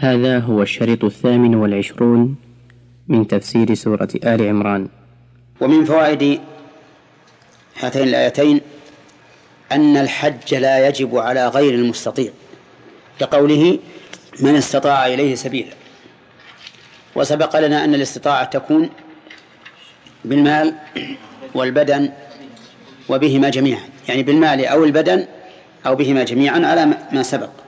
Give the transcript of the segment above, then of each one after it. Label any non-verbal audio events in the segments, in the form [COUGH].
هذا هو الشريط الثامن والعشرون من تفسير سورة آل عمران. ومن فوائد هاتين الآيتين أن الحج لا يجب على غير المستطيع لقوله من استطاع إليه سبيلا وسبق لنا أن الاستطاعة تكون بالمال والبدن وبهما جميعا يعني بالمال أو البدن أو بهما جميعا على ما سبق.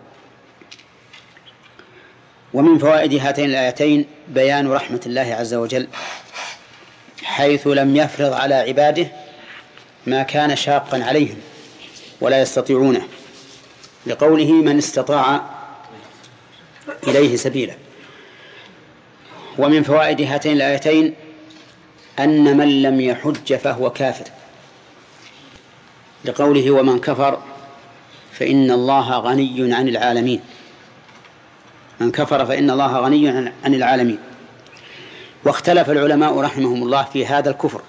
ومن فوائد هاتين الآيتين بيان رحمة الله عز وجل حيث لم يفرض على عباده ما كان شاقا عليهم ولا يستطيعونه لقوله من استطاع إليه سبيلا. ومن فوائد هاتين الآيتين أن من لم يحج فهو كافر لقوله ومن كفر فإن الله غني عن العالمين. من كفر فإن الله غني عن العالمين. واختلف العلماء رحمهم الله في هذا الكفر.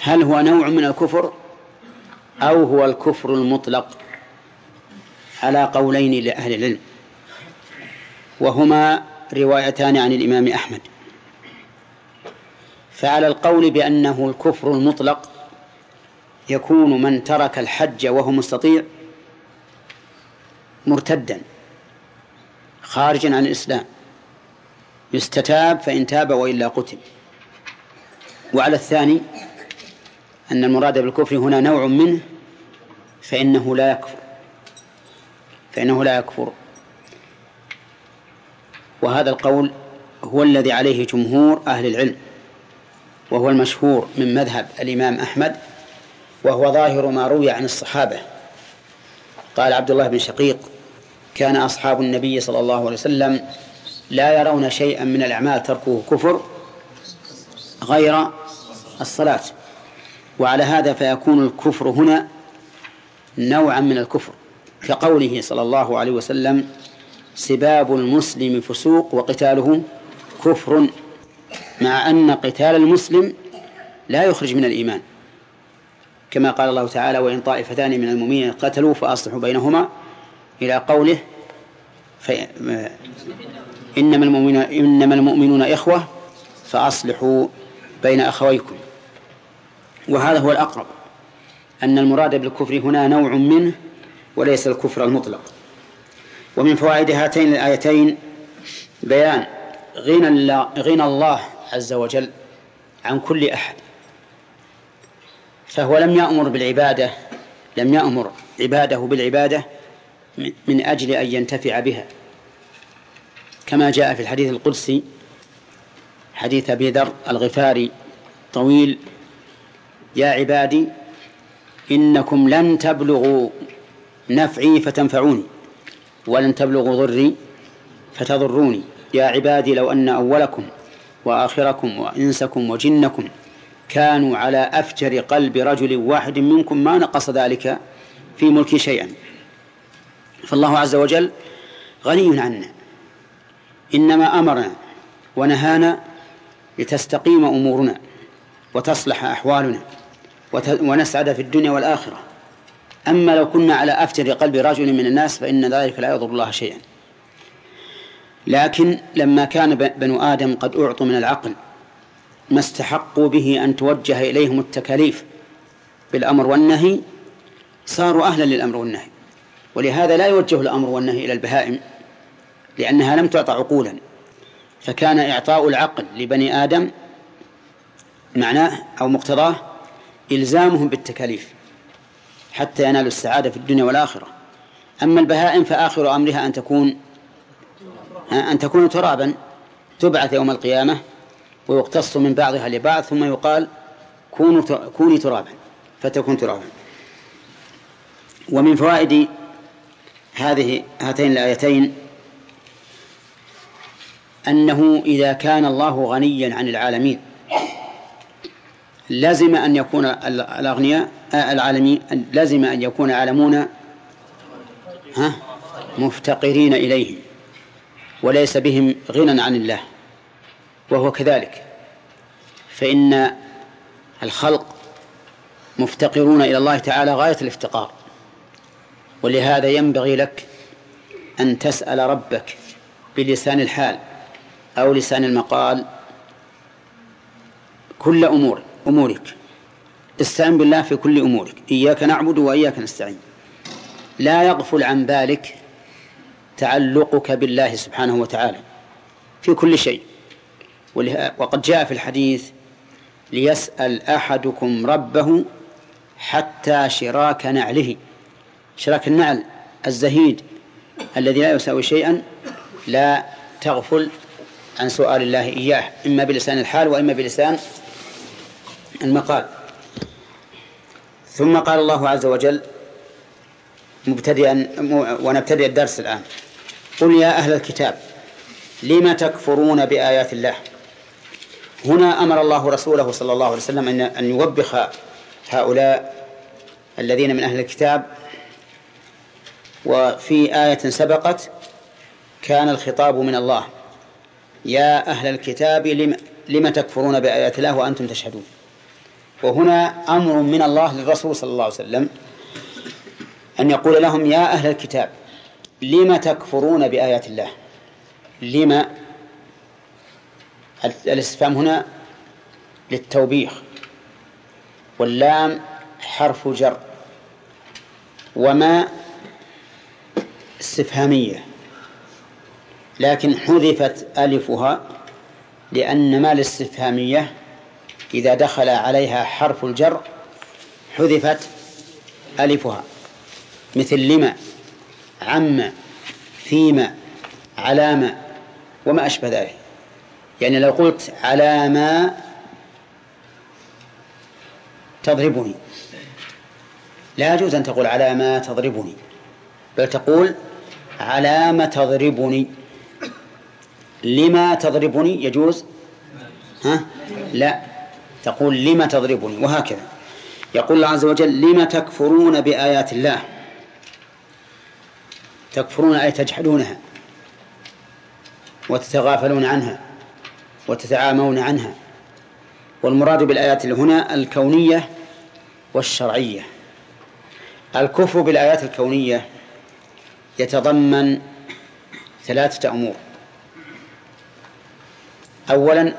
هل هو نوع من الكفر أو هو الكفر المطلق على قولين لأهل العلم؟ وهما روايتان عن الإمام أحمد. فعلى القول بأنه الكفر المطلق يكون من ترك الحج وهو مستطيع مرتدا. خارجا عن الإسلام. يستتاب فإن تاب وإلا قتل. وعلى الثاني أن المراد بالكفر هنا نوع منه فإنه لا يكفر. فإنه لا يكفر. وهذا القول هو الذي عليه جمهور أهل العلم وهو المشهور من مذهب الإمام أحمد وهو ظاهر ما روي عن الصحابة. قال عبد الله بن شقيق كان أصحاب النبي صلى الله عليه وسلم لا يرون شيئا من الأعمال تركه كفر غير الصلاة. وعلى هذا فيكون الكفر هنا نوعا من الكفر كقوله صلى الله عليه وسلم سباب المسلم فسوق وقتاله كفر مع أن قتال المسلم لا يخرج من الإيمان. كما قال الله تعالى وإن طائفتان من المؤمنين قتلوا فأصلحوا بينهما إلى قوله إنما المؤمنون إنما المؤمنون إخوة فأصلحوا بين أخويكم. وهذا هو الأقرب أن المراد بالكفر هنا نوع منه وليس الكفر المطلق. ومن فوائد هاتين الآيتين بيان غنى غنى الله عز وجل عن كل أحد فهو لم يأمر بالعبادة لم يأمر عباده بالعبادة من أجل أن ينتفع بها. كما جاء في الحديث القدسي حديث أبي ذر الغفاري طويل يا عبادي إنكم لن تبلغوا نفعي فتنفعوني ولن تبلغوا ضري فتضروني. يا عبادي لو أن أولكم وآخركم وإنسكم وجنكم كانوا على أفجر قلب رجل واحد منكم ما نقص ذلك في ملكي شيئا. فالله عز وجل غني عنا. إنما أمرنا ونهانا لتستقيم أمورنا وتصلح أحوالنا ونسعد في الدنيا والآخرة. أما لو كنا على أفتر قلب رجل من الناس فإن ذلك لا يضر الله شيئا. لكن لما كان بنو آدم قد أعطوا من العقل ما استحقوا به أن توجه إليهم التكاليف بالأمر والنهي صاروا أهلا للأمر والنهي. ولهذا لا يوجه الأمر والنهي إلى البهائم لأنها لم تعطى عقولا. فكان إعطاء العقل لبني آدم معناه أو مقتضاه إلزامهم بالتكاليف حتى ينالوا السعادة في الدنيا والآخرة. أما البهائم فآخر أمرها أن تكون أن تكون ترابا تبعث يوم القيامة ويقتص من بعضها لبعض ثم يقال كوني ترابا فتكون ترابا. ومن فوائد هذه هاتين الآيتين أنه إذا كان الله غنيا عن العالمين لزم أن يكون الأغنياء العالمين لزم أن يكون العالمون ها مفتقرين إليه وليس بهم غنى عن الله وهو كذلك. فإن الخلق مفتقرون إلى الله تعالى غاية الافتقار. ولهذا ينبغي لك أن تسأل ربك بلسان الحال أو لسان المقال كل أمور أمورك. استعن بالله في كل أمورك. إياك نعبد وإياك نستعين. لا يغفل عن ذلك تعلقك بالله سبحانه وتعالى في كل شيء. وقد جاء في الحديث ليسأل أحدكم ربه حتى شراك نعله. شراك النعل الزهيد الذي لا يساوي شيئا لا تغفل عن سؤال الله إياه إما بلسان الحال وإما بلسان المقال. ثم قال الله عز وجل مبتدئا ونبتدئ الدرس الآن. قل يا أهل الكتاب لم تكفرون بآيات الله؟ هنا أمر الله رسوله صلى الله عليه وسلم أن أن يوبخ هؤلاء الذين من أهل الكتاب وفي آية سبقت كان الخطاب من الله. يا أهل الكتاب لم, لم تكفرون بآيات الله وأنتم تشهدون؟ وهنا أمر من الله للرسول صلى الله عليه وسلم أن يقول لهم يا أهل الكتاب لم تكفرون بآيات الله؟ لم الاستفهام هنا للتوبيخ واللام حرف جر وما استفهامية. لكن حذفت ألفها لأن ما الاستفهامية إذا دخل عليها حرف الجر حذفت ألفها. مثل لما عم فيما علامة وما أشبه ذلك. يعني لو قلت على ما تضربني. لا يجوز أن تقول على ما تضربني بل تقول على ما تضربني. لما تضربني يجوز؟ ها؟ لا. تقول لما تضربني وهكذا. يقول الله عز وجل لما تكفرون بآيات الله؟ تكفرون أي تجحدونها وتتغافلون عنها وتتعامون عنها. والمراد بالآيات هنا الكونية والشرعية. الكفر بالآيات الكونية يتضمن ثلاثة أمور. أولا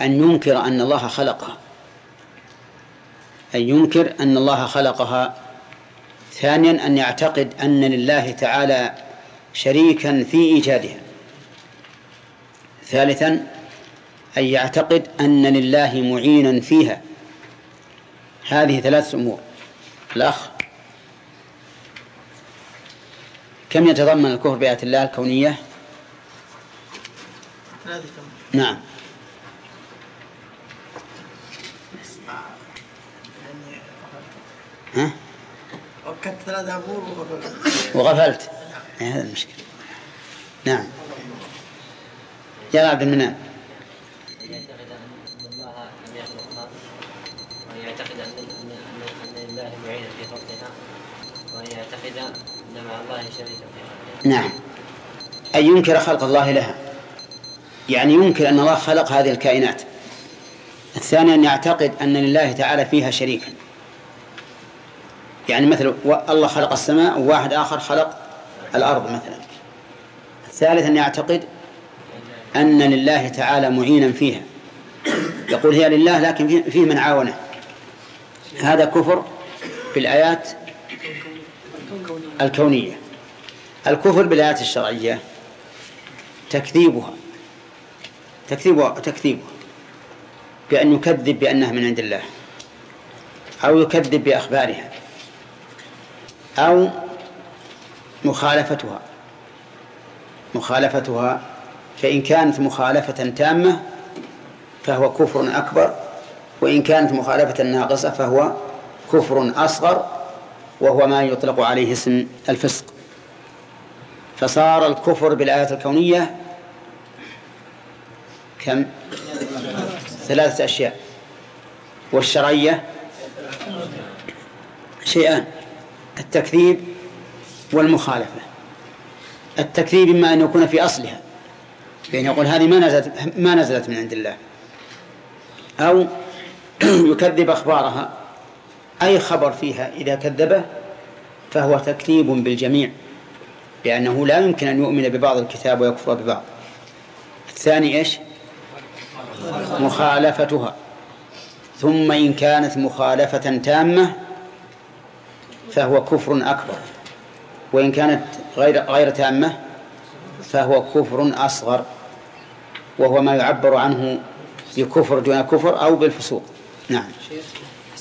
أن ينكر أن الله خلقها. أن ينكر أن الله خلقها. ثانيا أن يعتقد أن لله تعالى شريكا في إيجادها. ثالثا أن يعتقد أن لله معينا فيها. هذه ثلاث أمور. الأخ كم يتضمن الكفر بآيات الله الكونية؟ نعم. ها؟ ثلاثة أمور وغفلت. هذا المشكلة. نعم. يا عبد المنان يعتقد أن الله لم يخلقها معينا في خلقها نعم. أن ينكر خلق الله لها. يعني ينكر أن الله خلق هذه الكائنات. الثاني أن يعتقد أن لله تعالى فيها شريكا. يعني مثلا الله خلق السماء وواحد آخر خلق الأرض مثلا. الثالث أن يعتقد أن لله تعالى معينا فيها. يقول هي لله لكن فيه من عاونه. هذا كفر بالآيات الكونية. الكفر بالآيات الشرعية تكذيبها تكذيبها تكذيبها بأن يكذب بأنها من عند الله أو يكذب بأخبارها أو مخالفتها مخالفتها فإن كانت مخالفة تامة فهو كفر أكبر وإن كانت مخالفة ناقصة فهو كفر أصغر وهو ما يطلق عليه اسم الفسق. فصار الكفر بالآيات الكونية كم؟ ثلاثة أشياء. والشرعية شيئان. التكذيب والمخالفة. التكذيب إما أن يكون في أصلها بأن يقول هذه ما نزلت ما نزلت من عند الله أو [CLEARS THROAT] يكذب أخبارها. أي خبر فيها إذا كذبه فهو تكذيب بالجميع لأنه لا يمكن أن يؤمن ببعض الكتاب ويكفر ببعض. الثاني إيش؟ مخالفتها. ثم إن كانت مخالفة تامة فهو كفر أكبر وإن كانت غير غير تامة فهو كفر أصغر وهو ما يعبر عنه بكفر دون كفر أو بالفسوق. نعم.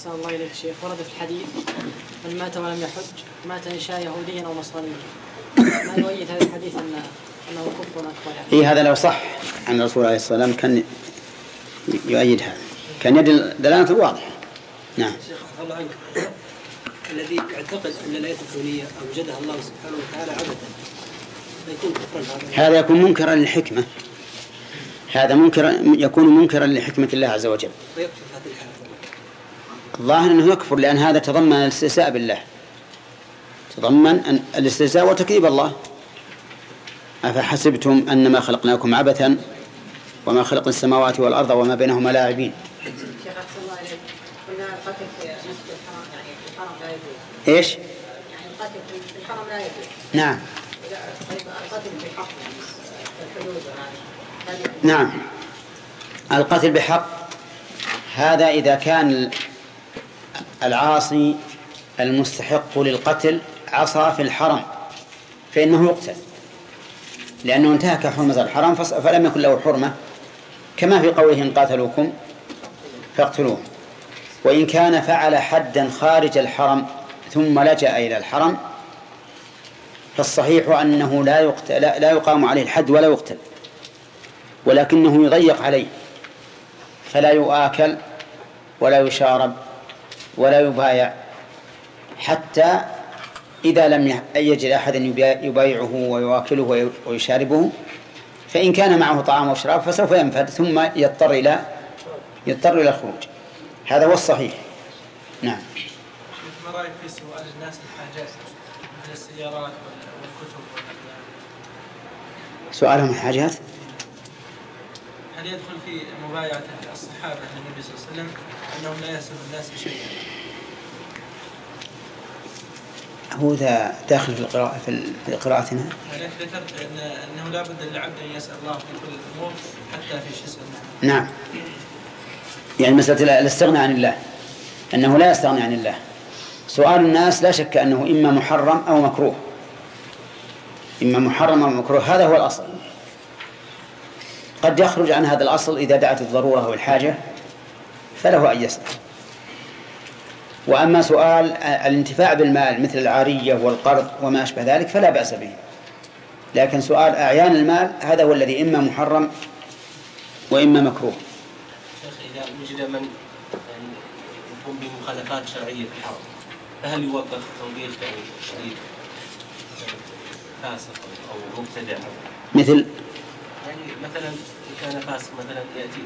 أحسن الله إليك شيخ ورد في الحديث من مات ولم يحج مات إن شاء يهوديا أو نصرانيا ما يؤيد هذا الحديث أن أنه كفر أكبر يعني إيه هذا لو صح عن الرسول عليه الصلاة والسلام كان يؤيد هذا كان يدل دلالة واضحة. نعم. شيخ الله عنك. الذي يعتقد أن الايه الكونيه اوجدها الله سبحانه وتعالى عبثا فيكون كفرا هذا؟ يكون منكرا للحكمة. هذا منكرا يكون منكرا لحكمة الله عز وجل. ويكفر هذه الحالة. الظاهر أنه يكفر لأن هذا تضمن الاستهزاء بالله. تضمن أن الاستهزاء وتكذيب الله. أفحسبتم أنما خلقناكم عبثا وما خلقنا السماوات والأرض وما بينهما لاعبين؟ الحرام يعني القتل في الحرم لا نعم. القتل في حق الحدود هذه نعم. القتل بحق. هذا إذا كان العاصي المستحق للقتل عصى في الحرم فإنه يقتل. لأنه انتهك حرمة الحرم فلم يكن له حرمة كما في قوله إن قاتلوكم فاقتلوهم وإن كان فعل حدا خارج الحرم ثم لجأ إلى الحرم فالصحيح أنه لا يقتل لا يقام عليه الحد ولا يقتل ولكنه يضيق عليه فلا يؤكل ولا يشارب ولا يبايع حتى إذا لم يجد أحد يبا- يبايعه ويواكله وي- ويشاربه فإن كان معه طعام وشراب فسوف ينفد ثم يضطر إلى يضطر إلى الخروج. هذا هو الصحيح. نعم. ما رأيك في سؤال الناس الحاجات؟ مثل السيارات وال- والكتب سؤالهم الحاجات؟ هل يدخل في مبايعة الصحابة للنبي صلى الله عليه وسلم؟ أنهم لا يسأل الناس شيئا هو ذا داخل في القراءة في قراءتنا؟ ولكن ذكرت أن أنه لا بد للعبد أن يسأل الله في كل الأمور حتى في اسمه نعم. يعني مسألة الاستغناء عن الله. أنه لا يستغني عن الله. سؤال الناس لا شك أنه إما محرم أو مكروه. إما محرم أو مكروه. هذا هو الأصل. قد يخرج عن هذا الأصل إذا دعت الضرورة والحاجة. فله أن يسأل. وأما سؤال الانتفاع بالمال مثل العارية والقرض وما أشبه ذلك فلا بأس به. لكن سؤال أعيان المال هذا هو الذي إما محرم وإما مكروه. شيخ إذا وجد من يقوم بمخالفات شرعية في الحرم فهل يوقف توبيخ يعني شديد فاسق أو مبتدع؟ مثل؟ يعني مثلا كان فاسق مثلا يأتي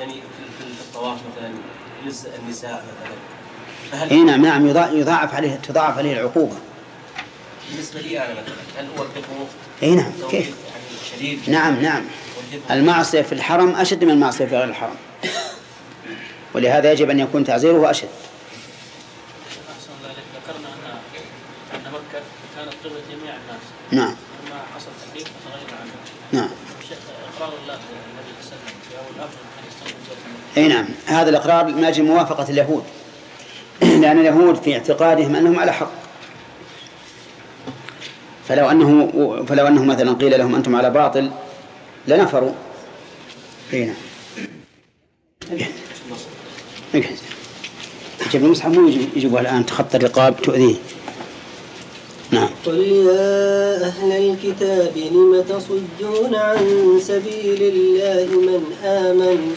يعني في في الطواف مثلا النساء مثلا. فهل اي نعم نعم يضاع- يضاعف عليه تضاعف عليه العقوبة. بالنسبة لي أنا مثلا هل أوقفه اي نعم كيف؟ يعني شديد نعم نعم. وجده المعصية في الحرم أشد من المعصية في غير الحرم. ولهذا يجب أن يكون تعزيره إليك. ذكرنا أن أن مكة كانت جميع الناس. نعم لما حصل تحريف فتغير عنها نعم شيخ إقرار الله النبي صلى الله عليه وسلم في أول الأمر أن أي نعم. هذا الإقرار من أجل موافقة اليهود. [CLEARS THROAT] لأن اليهود في اعتقادهم أنهم على حق. فلو أنه فلو أنه مثلا قيل لهم أنتم على باطل لنفروا. أي نعم. جيب المصحف مو يجي- يجيبوها الآن تخطى الرقاب تؤذيه. نعم. قل يا أهل الكتاب لم تصدون عن سبيل الله من آمن؟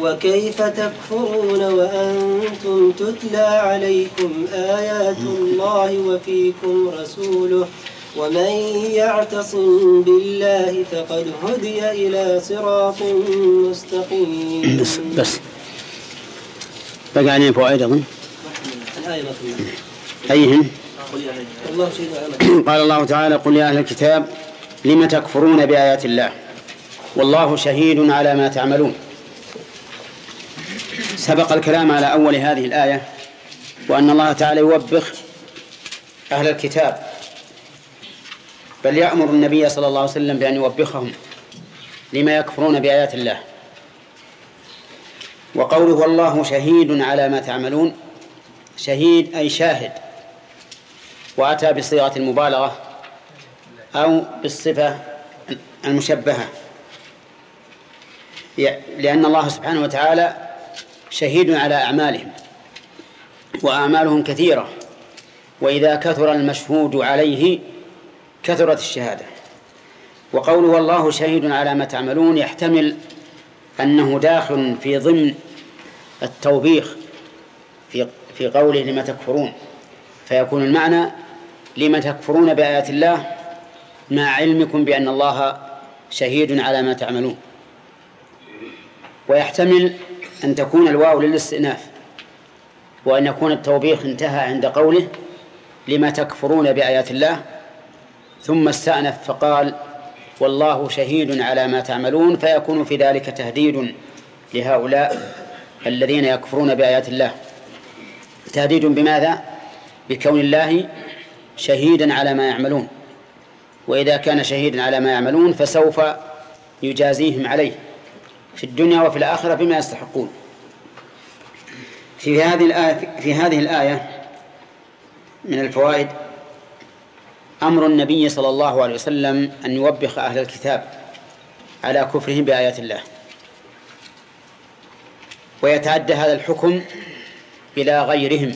وكيف تكفرون وأنتم تتلى عليكم آيات الله وفيكم رسوله ومن يعتصم بالله فقد هدي إلى صراط مستقيم. بس بس. بقى علينا فوائد أظن على قال الله تعالى قل يا أهل الكتاب لم تكفرون بآيات الله؟ والله شهيد على ما تعملون. سبق الكلام على أول هذه الآية وأن الله تعالى يوبخ أهل الكتاب. بل يأمر النبي صلى الله عليه وسلم بأن يوبخهم لما يكفرون بآيات الله. وقوله والله شهيد على ما تعملون شهيد أي شاهد وأتى بصيغة المبالغة أو بالصفة المشبهة. لأن الله سبحانه وتعالى شهيد على أعمالهم وأعمالهم كثيرة وإذا كثر المشهود عليه كثرت الشهادة. وقوله والله شهيد على ما تعملون يحتمل أنه داخل في ضمن التوبيخ في في قوله لما تكفرون. فيكون المعنى لما تكفرون بآيات الله مع علمكم بأن الله شهيد على ما تعملون. ويحتمل أن تكون الواو للاستئناف وأن يكون التوبيخ انتهى عند قوله لما تكفرون بآيات الله ثم استأنف فقال والله شهيد على ما تعملون فيكون في ذلك تهديد لهؤلاء الذين يكفرون بآيات الله تهديد بماذا؟ بكون الله شهيدا على ما يعملون وإذا كان شهيدا على ما يعملون فسوف يجازيهم عليه في الدنيا وفي الآخرة بما يستحقون. في هذه الآية في هذه الآية من الفوائد أمر النبي صلى الله عليه وسلم أن يوبخ أهل الكتاب على كفرهم بآيات الله. ويتعدى هذا الحكم إلى غيرهم.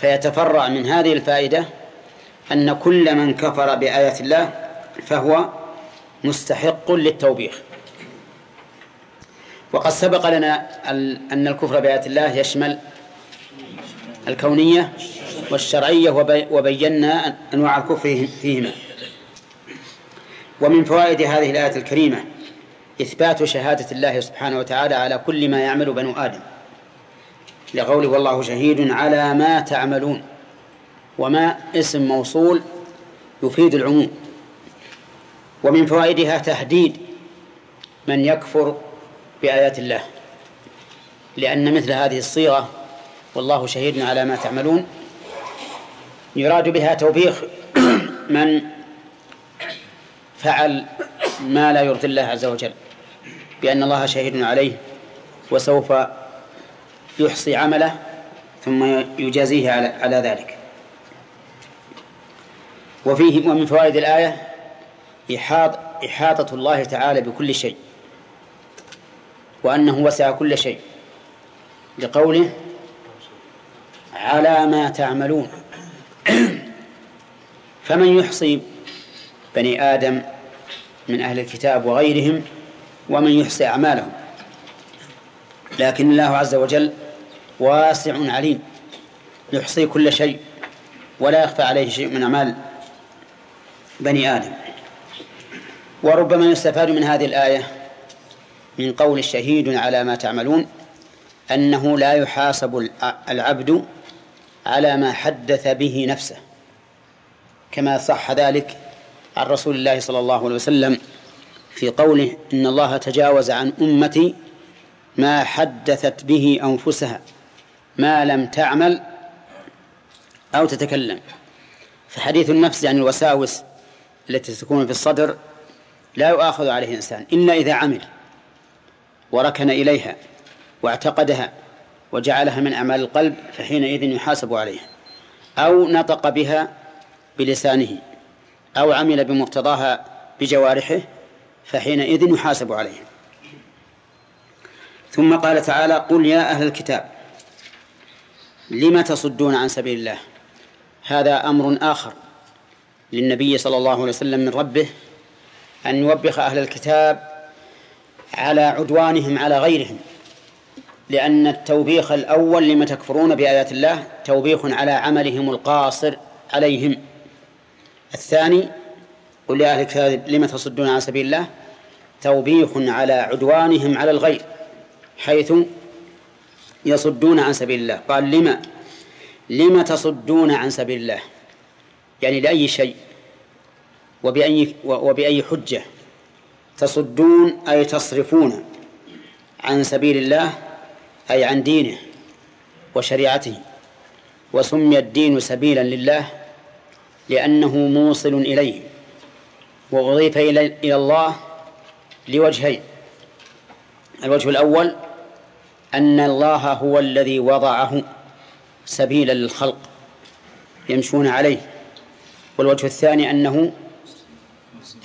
فيتفرع من هذه الفائدة أن كل من كفر بآيات الله فهو مستحق للتوبيخ. وقد سبق لنا أن الكفر بآيات الله يشمل الكونية والشرعية وبينا أنواع الكفر فيهما. ومن فوائد هذه الآية الكريمة إثبات شهادة الله سبحانه وتعالى على كل ما يعمل بنو آدم. لقوله والله شهيد على ما تعملون وما اسم موصول يفيد العموم. ومن فوائدها تهديد من يكفر بآيات الله. لأن مثل هذه الصيغة والله شهيد على ما تعملون. يراد بها توبيخ [CLEARS THROAT] من فعل ما لا يرضي الله عز وجل بأن الله شهيد عليه وسوف يحصي عمله ثم يجازيه على, على ذلك. وفيه ومن فوائد الآية إحاط إحاطة الله تعالى بكل شيء. وأنه وسع كل شيء لقوله على ما تعملون. [CLEARS THROAT] فمن يحصي بني آدم من أهل الكتاب وغيرهم ومن يحصي أعمالهم. لكن الله عز وجل واسع عليم يحصي كل شيء ولا يخفى عليه شيء من أعمال بني آدم. وربما يستفاد من هذه الآية من قول الشهيد على ما تعملون أنه لا يحاسب العبد على ما حدث به نفسه كما صح ذلك عن رسول الله صلى الله عليه وسلم في قوله إن الله تجاوز عن أمتي ما حدثت به أنفسها ما لم تعمل أو تتكلم. فحديث النفس عن الوساوس التي تكون في الصدر لا يؤاخذ عليه إنسان إلا إذا عمل. وركن إليها واعتقدها وجعلها من أعمال القلب فحينئذ يحاسب عليها. أو نطق بها بلسانه أو عمل بمقتضاها بجوارحه فحينئذ يحاسب عليها. ثم قال تعالى قل يا أهل الكتاب لم تصدون عن سبيل الله؟ هذا أمر آخر للنبي صلى الله عليه وسلم من ربه أن يوبخ أهل الكتاب على عدوانهم على غيرهم. لأن التوبيخ الأول لما تكفرون بآيات الله توبيخ على عملهم القاصر عليهم. الثاني قل يا أهل الكتاب لم تصدون عن سبيل الله؟ توبيخ على عدوانهم على الغير حيث يصدون عن سبيل الله. قال لما؟ لم تصدون عن سبيل الله؟ يعني لأي شيء؟ وبأي وبأي حجة؟ تصدون أي تصرفون عن سبيل الله أي عن دينه وشريعته وسمي الدين سبيلا لله لأنه موصل إليه وأضيف إلى الله لوجهين. الوجه الأول أن الله هو الذي وضعه سبيلا للخلق يمشون عليه. والوجه الثاني أنه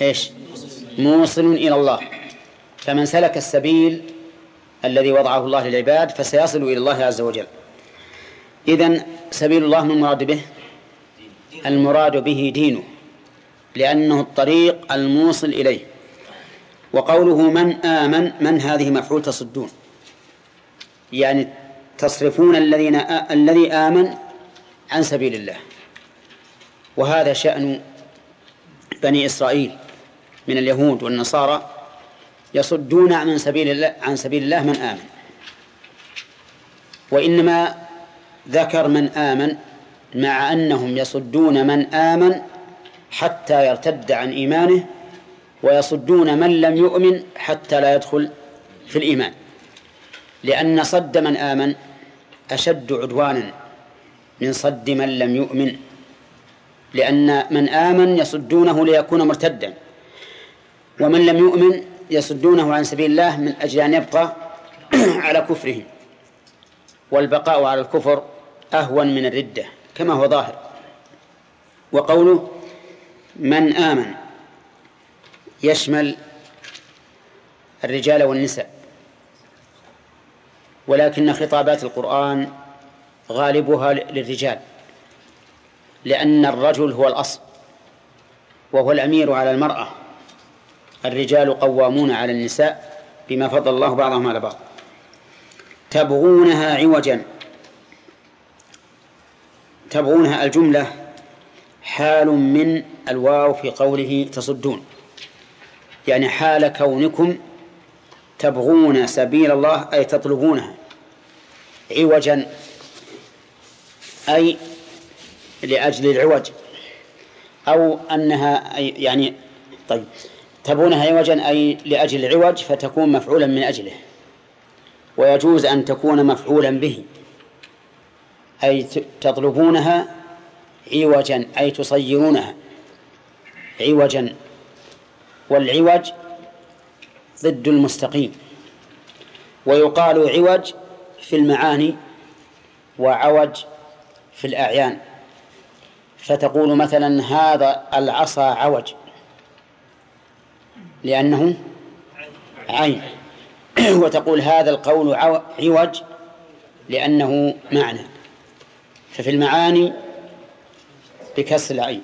إيش؟ موصل إلى الله. فمن سلك السبيل الذي وضعه الله للعباد فسيصل إلى الله عز وجل. إذن سبيل الله من المراد به؟ المراد به دينه لأنه الطريق الموصل إليه. وقوله من آمن من هذه مفعول تصدون؟ يعني تصرفون الذين الذي آمن عن سبيل الله. وهذا شأن بني إسرائيل. من اليهود والنصارى يصدون عن سبيل الله عن سبيل الله من آمن. وإنما ذكر من آمن مع أنهم يصدون من آمن حتى يرتد عن إيمانه ويصدون من لم يؤمن حتى لا يدخل في الإيمان. لأن صد من آمن أشد عدوانا من صد من لم يؤمن. لأن من آمن يصدونه ليكون مرتدا. ومن لم يؤمن يصدونه عن سبيل الله من أجل أن يبقى [CLEARS THROAT] على كفره والبقاء على الكفر أهون من الردة كما هو ظاهر. وقوله من آمن يشمل الرجال والنساء. ولكن خطابات القرآن غالبها للرجال لأن الرجل هو الأصل وهو الأمير على المرأة. الرجال قوامون على النساء بما فضل الله بعضهم على بعض. تبغونها عوجا. تبغونها الجملة حال من الواو في قوله تصدون. يعني حال كونكم تبغون سبيل الله أي تطلبونها. عوجا أي لأجل العوج. أو أنها يعني طيب. تبغونها عوجا أي لأجل العوج فتكون مفعولا من أجله. ويجوز أن تكون مفعولا به. أي تطلبونها عوجا أي تصيرونها عوجا. والعوج ضد المستقيم. ويقال عوج في المعاني وعوج في الأعيان. فتقول مثلا هذا العصا عوج. لأنه عين. [CLEARS THROAT] وتقول هذا القول عوج لأنه معنى. ففي المعاني بكسر العين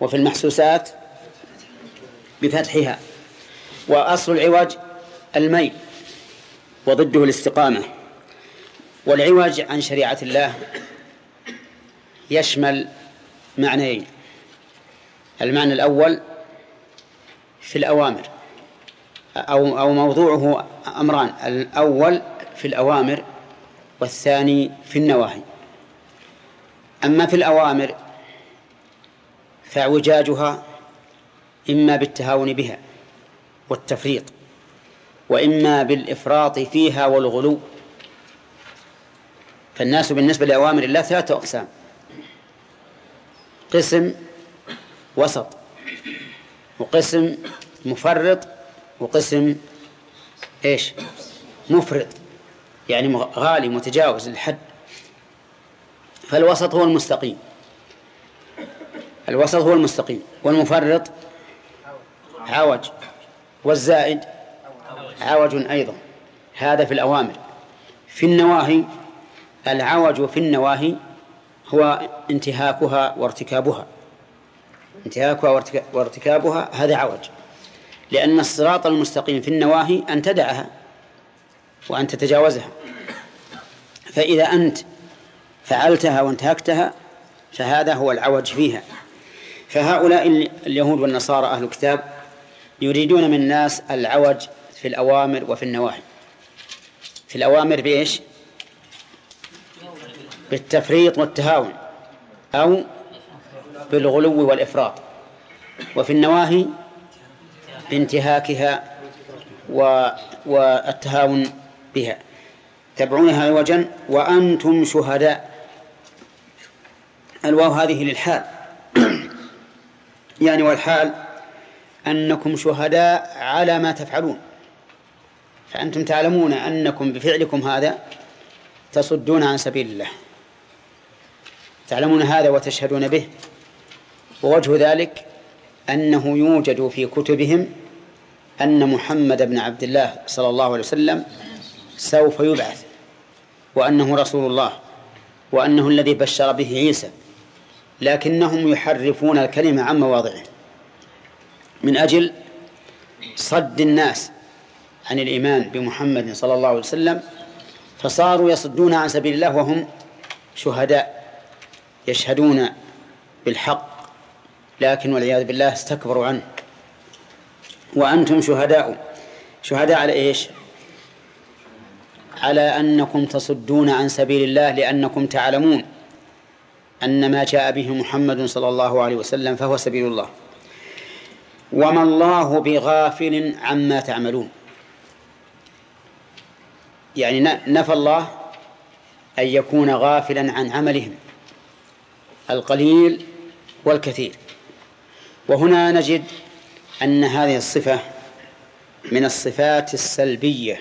وفي المحسوسات بفتحها. وأصل العوج الميل وضده الاستقامة. والعوج عن شريعة الله يشمل معنيين. المعنى الأول في الأوامر. أو أو موضوعه أمران. الأول في الأوامر والثاني في النواهي. أما في الأوامر فاعوجاجها إما بالتهاون بها والتفريط وإما بالإفراط فيها والغلو. فالناس بالنسبة لأوامر الله ثلاثة أقسام قسم وسط. وقسم مفرط وقسم إيش؟ مفرط. يعني غالي متجاوز للحد. فالوسط هو المستقيم. الوسط هو المستقيم. والمفرط عوج. والزائد عوج أيضا. هذا في الأوامر. في النواهي العوج في النواهي هو انتهاكها وارتكابها. انتهاكها وارتكابها هذا عوج. لأن الصراط المستقيم في النواهي أن تدعها وأن تتجاوزها. فإذا أنت فعلتها وانتهكتها فهذا هو العوج فيها. فهؤلاء اليهود والنصارى أهل الكتاب يريدون من الناس العوج في الأوامر وفي النواهي. في الأوامر بإيش؟ بالتفريط والتهاون أو بالغلو والإفراط وفي النواهي بانتهاكها والتهاون بها. تبعونها عوجا وأنتم شهداء. الواو هذه للحال. يعني والحال أنكم شهداء على ما تفعلون. فأنتم تعلمون أنكم بفعلكم هذا تصدون عن سبيل الله. تعلمون هذا وتشهدون به. ووجه ذلك أنه يوجد في كتبهم أن محمد بن عبد الله صلى الله عليه وسلم سوف يبعث وأنه رسول الله وأنه الذي بشر به عيسى لكنهم يحرفون الكلمة عن مواضعه من أجل صد الناس عن الإيمان بمحمد صلى الله عليه وسلم فصاروا يصدون عن سبيل الله وهم شهداء يشهدون بالحق لكن والعياذ بالله استكبروا عنه. وأنتم شهداء. شهداء على إيش؟ على أنكم تصدون عن سبيل الله لأنكم تعلمون أن ما جاء به محمد صلى الله عليه وسلم فهو سبيل الله. وما الله بغافل عما تعملون. يعني نفى الله أن يكون غافلا عن عملهم القليل والكثير. وهنا نجد أن هذه الصفة من الصفات السلبية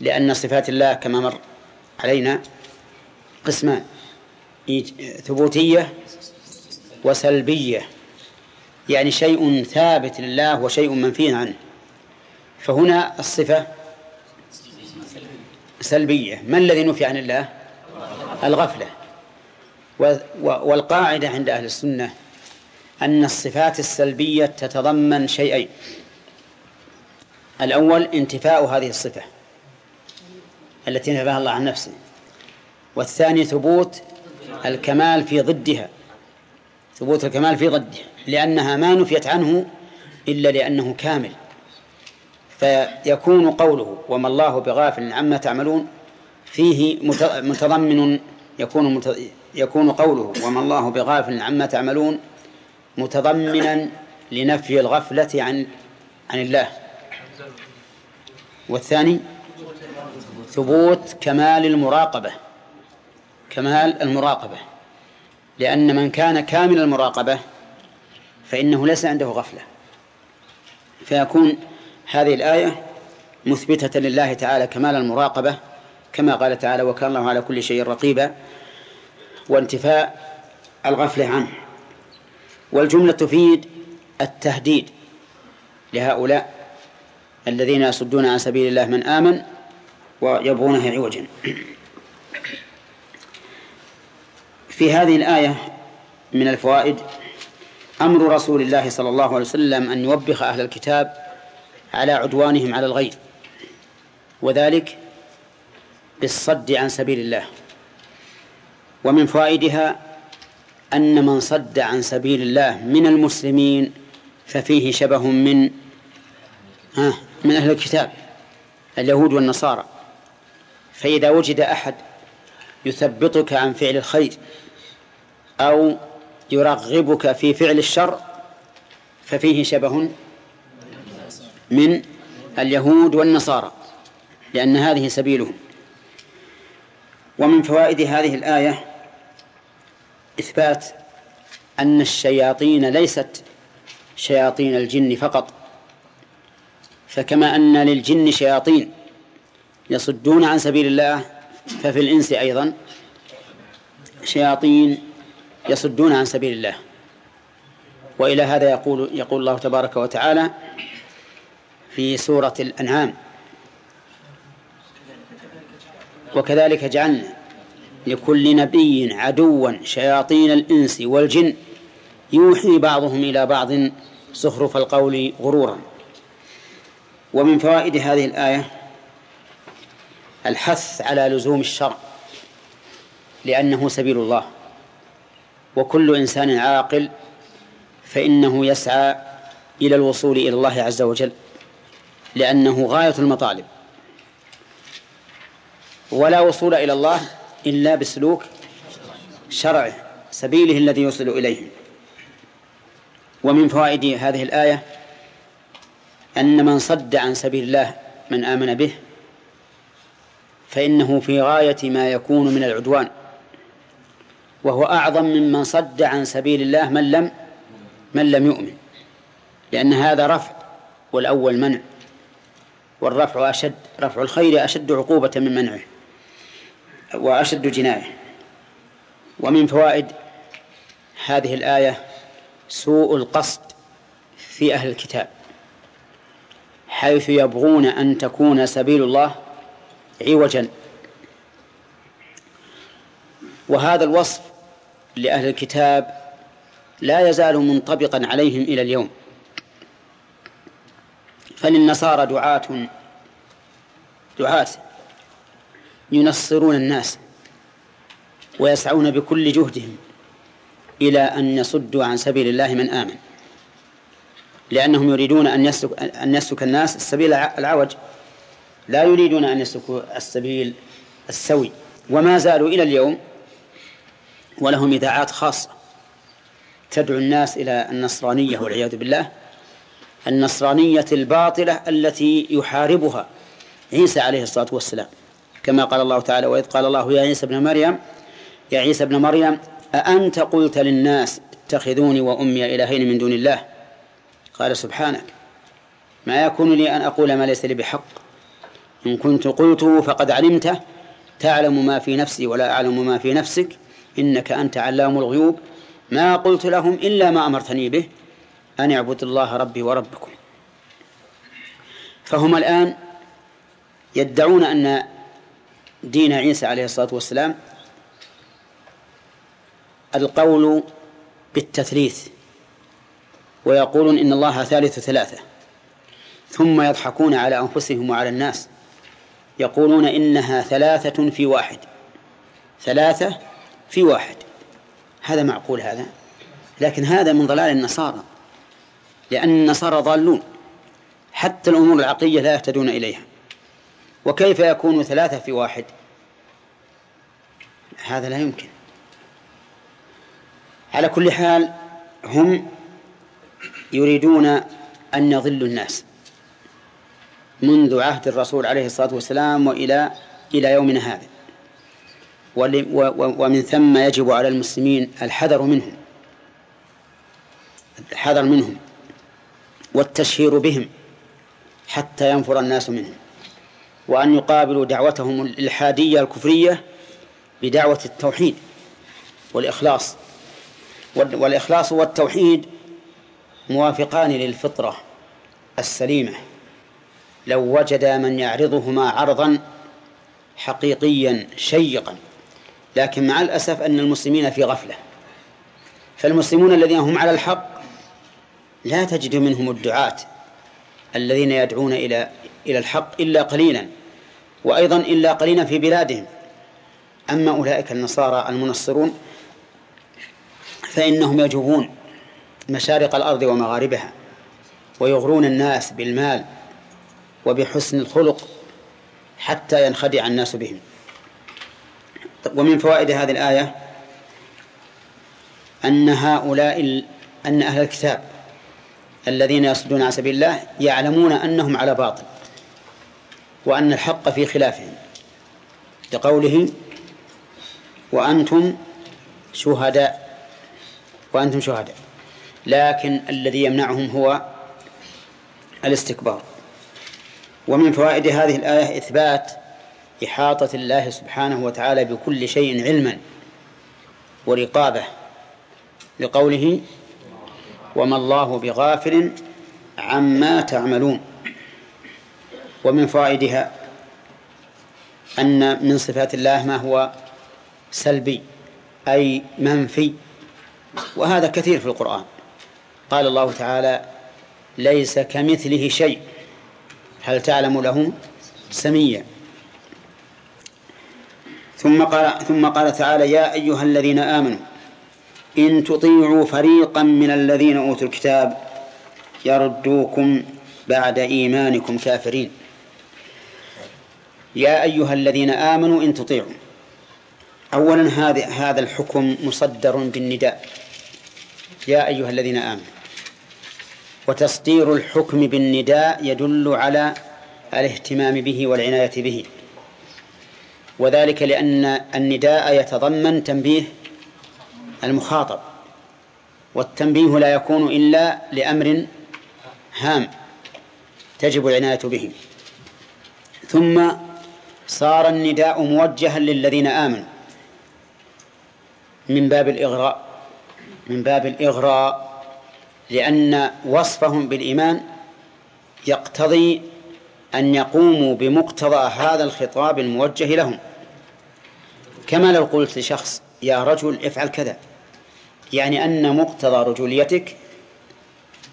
لأن صفات الله كما مر علينا قسمان ثبوتية وسلبية. يعني شيء ثابت لله وشيء منفي عنه. فهنا الصفة سلبية. ما الذي نفي عن الله؟ الغفلة. والقاعدة عند أهل السنة أن الصفات السلبية تتضمن شيئين. الأول انتفاء هذه الصفة التي نفاها الله عن نفسه. والثاني ثبوت الكمال في ضدها. ثبوت الكمال في ضدها لأنها ما نفيت عنه إلا لأنه كامل. فيكون قوله وما الله بغافل عما تعملون فيه متضمن يكون يكون قوله وما الله بغافل عما تعملون متضمنا لنفي الغفلة عن عن الله. والثاني ثبوت كمال المراقبة. كمال المراقبة. لأن من كان كامل المراقبة فإنه ليس عنده غفلة. فيكون هذه الآية مثبتة لله تعالى كمال المراقبة كما قال تعالى وكان الله على كل شيء رقيبا. وانتفاء الغفلة عنه. والجملة تفيد التهديد لهؤلاء الذين يصدون عن سبيل الله من آمن ويبغونه عوجا. في هذه الآية من الفوائد أمر رسول الله صلى الله عليه وسلم أن يوبخ أهل الكتاب على عدوانهم على الغير وذلك بالصد عن سبيل الله. ومن فوائدها أن من صد عن سبيل الله من المسلمين ففيه شبه من ها من أهل الكتاب اليهود والنصارى. فإذا وجد أحد يثبطك عن فعل الخير أو يرغبك في فعل الشر ففيه شبه من اليهود والنصارى لأن هذه سبيلهم. ومن فوائد هذه الآية إثبات أن الشياطين ليست شياطين الجن فقط فكما أن للجن شياطين يصدون عن سبيل الله ففي الإنس أيضا شياطين يصدون عن سبيل الله. وإلى هذا يقول يقول الله تبارك وتعالى في سورة الأنعام وكذلك جعلنا لكل نبي عدوا شياطين الإنس والجن. يوحي بعضهم إلى بعض زخرف القول غرورا. ومن فوائد هذه الآية الحث على لزوم الشرع لأنه سبيل الله. وكل إنسان عاقل فإنه يسعى إلى الوصول إلى الله عز وجل لأنه غاية المطالب. ولا وصول إلى الله إلا بسلوك شرعه سبيله الذي يوصل إليه. ومن فوائد هذه الآية أن من صد عن سبيل الله من آمن به فإنه في غاية ما يكون من العدوان. وهو أعظم ممن صد عن سبيل الله من لم من لم يؤمن. لأن هذا رفع والأول منع والرفع أشد رفع الخير أشد عقوبة من منعه. وأشد جناية. ومن فوائد هذه الآية سوء القصد في أهل الكتاب حيث يبغون أن تكون سبيل الله عوجا. وهذا الوصف لأهل الكتاب لا يزال منطبقا عليهم إلى اليوم. فللنصارى دعاة دعاة ينصرون الناس ويسعون بكل جهدهم إلى أن يصدوا عن سبيل الله من آمن. لأنهم يريدون أن يسلك أن يسلك الناس السبيل العوج. لا يريدون أن يسلكوا السبيل السوي. وما زالوا إلى اليوم ولهم إذاعات خاصة تدعو الناس إلى النصرانية والعياذ بالله. النصرانية الباطلة التي يحاربها عيسى عليه الصلاة والسلام. كما قال الله تعالى وإذ قال الله يا عيسى ابن مريم يا عيسى ابن مريم أأنت قلت للناس اتخذوني وأمي إلهين من دون الله؟ قال سبحانك ما يكون لي أن أقول ما ليس لي بحق. إن كنت قلته فقد علمته تعلم ما في نفسي ولا أعلم ما في نفسك. إنك أنت علام الغيوب. ما قلت لهم إلا ما أمرتني به أن اعبدوا الله ربي وربكم. فهم الآن يدعون أن دين عيسى عليه الصلاة والسلام القول بالتثليث ويقولون إن الله ثالث ثلاثة ثم يضحكون على أنفسهم وعلى الناس يقولون إنها ثلاثة في واحد ثلاثة في واحد هذا معقول هذا؟ لكن هذا من ضلال النصارى لأن النصارى ضالون حتى الأمور العقلية لا يهتدون إليها. وكيف يكون ثلاثة في واحد؟ هذا لا يمكن. على كل حال هم يريدون أن يضلوا الناس منذ عهد الرسول عليه الصلاة والسلام وإلى إلى يومنا هذا. ومن ثم يجب على المسلمين الحذر منهم. الحذر منهم والتشهير بهم حتى ينفر الناس منهم. وأن يقابلوا دعوتهم الإلحادية الكفرية بدعوة التوحيد والإخلاص. والإخلاص والتوحيد موافقان للفطرة السليمة. لو وجد من يعرضهما عرضا حقيقيا شيقا. لكن مع الأسف أن المسلمين في غفلة. فالمسلمون الذين هم على الحق لا تجد منهم الدعاة الذين يدعون إلى إلى الحق إلا قليلا. وأيضا إلا قليلا في بلادهم. أما أولئك النصارى المنصرون فإنهم يجوبون مشارق الأرض ومغاربها ويغرون الناس بالمال وبحسن الخلق حتى ينخدع الناس بهم. ومن فوائد هذه الآية أن هؤلاء أن أهل الكتاب الذين يصدون عن سبيل الله يعلمون أنهم على باطل. وأن الحق في خلافهم لقوله وأنتم شهداء وأنتم شهداء. لكن الذي يمنعهم هو الاستكبار. ومن فوائد هذه الآية إثبات إحاطة الله سبحانه وتعالى بكل شيء علما ورقابة لقوله وما الله بغافل عما تعملون. ومن فوائدها أن من صفات الله ما هو سلبي أي منفي وهذا كثير في القرآن. قال الله تعالى ليس كمثله شيء. هل تعلم له سميا؟ ثم قال ثم قال تعالى يا أيها الذين آمنوا إن تطيعوا فريقا من الذين أوتوا الكتاب يردوكم بعد إيمانكم كافرين. يا أيها الذين آمنوا إن تطيعوا. أولا هذا هذا الحكم مصدر بالنداء. يا أيها الذين آمنوا. وتصدير الحكم بالنداء يدل على الاهتمام به والعناية به. وذلك لأن النداء يتضمن تنبيه المخاطب. والتنبيه لا يكون إلا لأمر هام تجب العناية به. ثم صار النداء موجها للذين آمنوا. من باب الإغراء من باب الإغراء لأن وصفهم بالإيمان يقتضي أن يقوموا بمقتضى هذا الخطاب الموجه لهم. كما لو قلت لشخص يا رجل افعل كذا. يعني أن مقتضى رجوليتك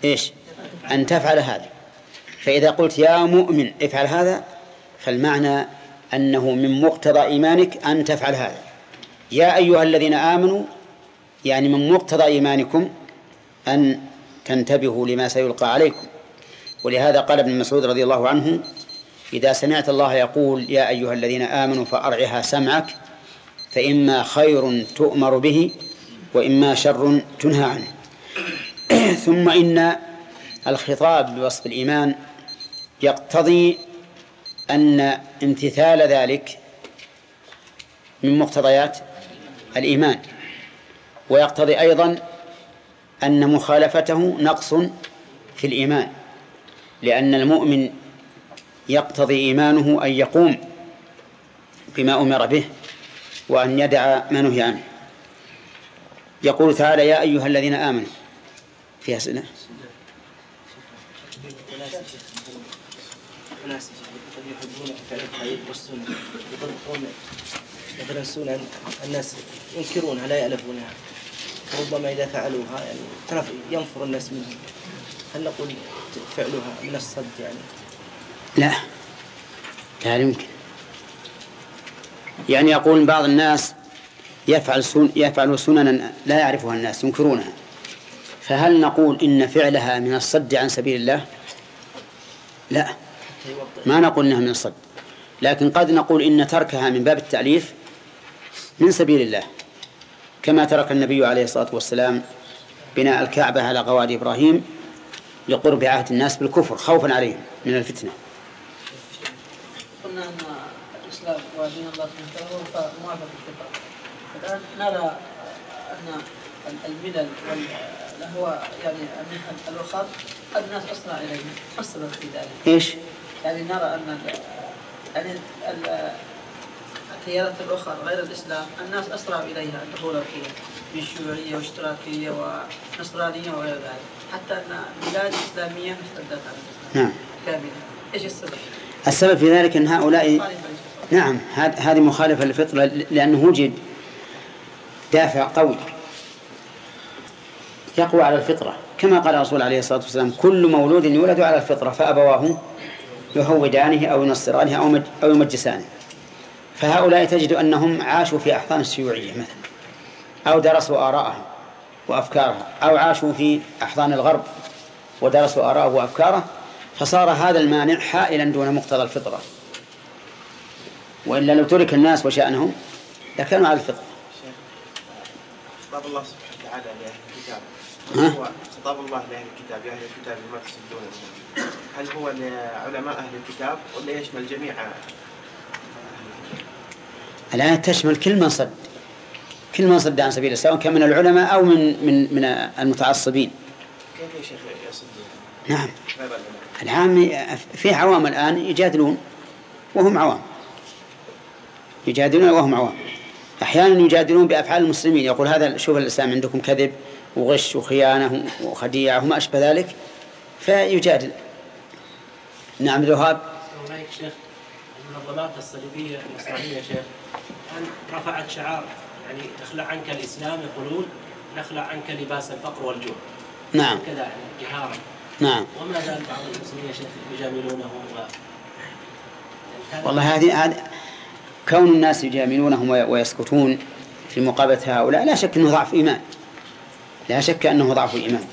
إيش؟ أن تفعل هذا. فإذا قلت يا مؤمن افعل هذا فالمعنى أنه من مقتضى إيمانك أن تفعل هذا. يا أيها الذين آمنوا يعني من مقتضى إيمانكم أن تنتبهوا لما سيلقى عليكم. ولهذا قال ابن مسعود رضي الله عنه إذا سمعت الله يقول يا أيها الذين آمنوا فأرعها سمعك فإما خير تؤمر به وإما شر تنهى عنه. [CLEARS THROAT] ثم إن الخطاب بوصف الإيمان يقتضي أن امتثال ذلك من مقتضيات الإيمان ويقتضي أيضا أن مخالفته نقص في الإيمان لأن المؤمن يقتضي إيمانه أن يقوم بما أمر به وأن يدع ما نهي عنه. يقول تعالى يا أيها الذين آمنوا في أسئلة. أناس يحبون فعل الخير والسنة مثلا سنن الناس ينكرونها لا يألفونها. ربما إذا فعلوها يعني ينفر الناس منهم. هل نقول فعلها من الصد يعني؟ لا لا يمكن. يعني يقول بعض الناس يفعل سن يفعل سننا لا يعرفها الناس ينكرونها. فهل نقول إن فعلها من الصد عن سبيل الله؟ لا. ما نقول إنها من الصد. لكن قد نقول إن تركها من باب التأليف من سبيل الله. كما ترك النبي عليه الصلاة والسلام بناء الكعبة على قواعد إبراهيم لقرب عهد الناس بالكفر خوفا عليهم من الفتنة. قلنا أن الإسلام ودين الله سبحانه وتعالى موافق الفطرة الآن نرى أن الملل وال هو يعني المهن الأخر الناس أسرع إليه؟ ما السبب في ذلك؟ إيش؟ يعني نرى أن يعني التيارات الأخرى غير الإسلام الناس أسرع إليها الدخول فيها من شيوعية واشتراكية ونصرانية وغير ذلك. حتى أن بلاد إسلامية اشتدت على نعم. كاملة. إيش السبب؟ السبب في ذلك أن هؤلاء نعم هذه مخالفة للفطرة لأنه وجد دافع قوي يقوى على الفطرة. كما قال الرسول عليه الصلاة والسلام كل مولود يولد على الفطرة فأبواه يهودانه أو ينصرانه أو أو يمجسانه فهؤلاء تجد أنهم عاشوا في أحضان الشيوعية مثلا أو درسوا آراءهم وأفكارها أو عاشوا في أحضان الغرب ودرسوا آراءه وأفكاره فصار هذا المانع حائلا دون مقتضى الفطرة. وإلا لو ترك الناس وشأنهم لكانوا على الفطرة. خطاب الله سبحانه وتعالى لأهل الكتاب. ها؟ خطاب الله لأهل الكتاب يا أهل الكتاب لما تصدون هل هو لعلماء أهل الكتاب ولا يشمل جميع الآية تشمل كل من صد كل من صد عن سبيل الله سواء كان من العلماء أو من من من المتعصبين. كيف يا شيخ يصدون نعم. العام في عوام الآن يجادلون وهم عوام. يجادلون وهم عوام. أحيانا يجادلون بأفعال المسلمين. يقول هذا شوف الإسلام عندكم كذب وغش وخيانة وخديعة وما أشبه ذلك فيجادل. نعم هناك شيخ. المنظمات الصليبية النصرانية شيخ أن رفعت شعار يعني اخلع عنك الإسلام يقولون نخلع عنك لباس الفقر والجوع. نعم. كذا يعني جهارا. نعم. وما زال بعض المسلمين يا شيخ يجاملونه و... والله هذه هذه كون الناس يجاملونهم وي- ويسكتون في مقابلة هؤلاء لا شك أنه ضعف إيمان. لا شك أنه ضعف إيمان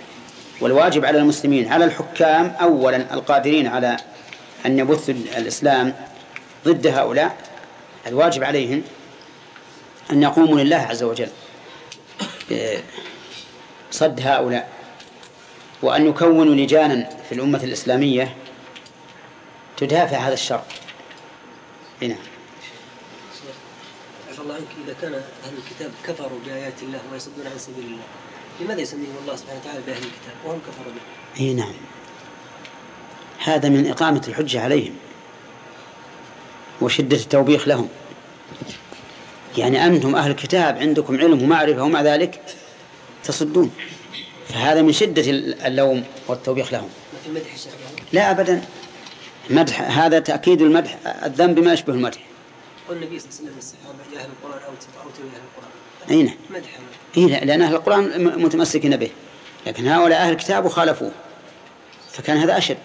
والواجب على المسلمين على الحكام أولا القادرين على أن يبثوا الإسلام ضد هؤلاء الواجب عليهم أن يقوموا لله عز وجل صد هؤلاء وأن يكونوا لجانا في الأمة الإسلامية تدافع هذا الشر. هنا عفى الله عنك إذا كان أهل الكتاب كفروا بآيات الله ويصدون عن سبيل الله لماذا يسميهم الله سبحانه وتعالى بأهل الكتاب؟ وهم كفروا به؟ اي نعم. هذا من إقامة الحجة عليهم وشدة التوبيخ لهم. يعني أنتم أهل الكتاب عندكم علم ومعرفة ومع ذلك تصدون. فهذا من شدة اللوم والتوبيخ لهم. الشيخ لا أبدا. مدح هذا تأكيد المدح الذنب ما يشبه المدح. والنبي صلى الله عليه وسلم للصحابة يا أهل القرآن أو يا أهل القرآن. أي نعم. مدح إيه لا لأن أهل القرآن متمسكين به. لكن هؤلاء أهل الكتاب وخالفوه فكان هذا أشد.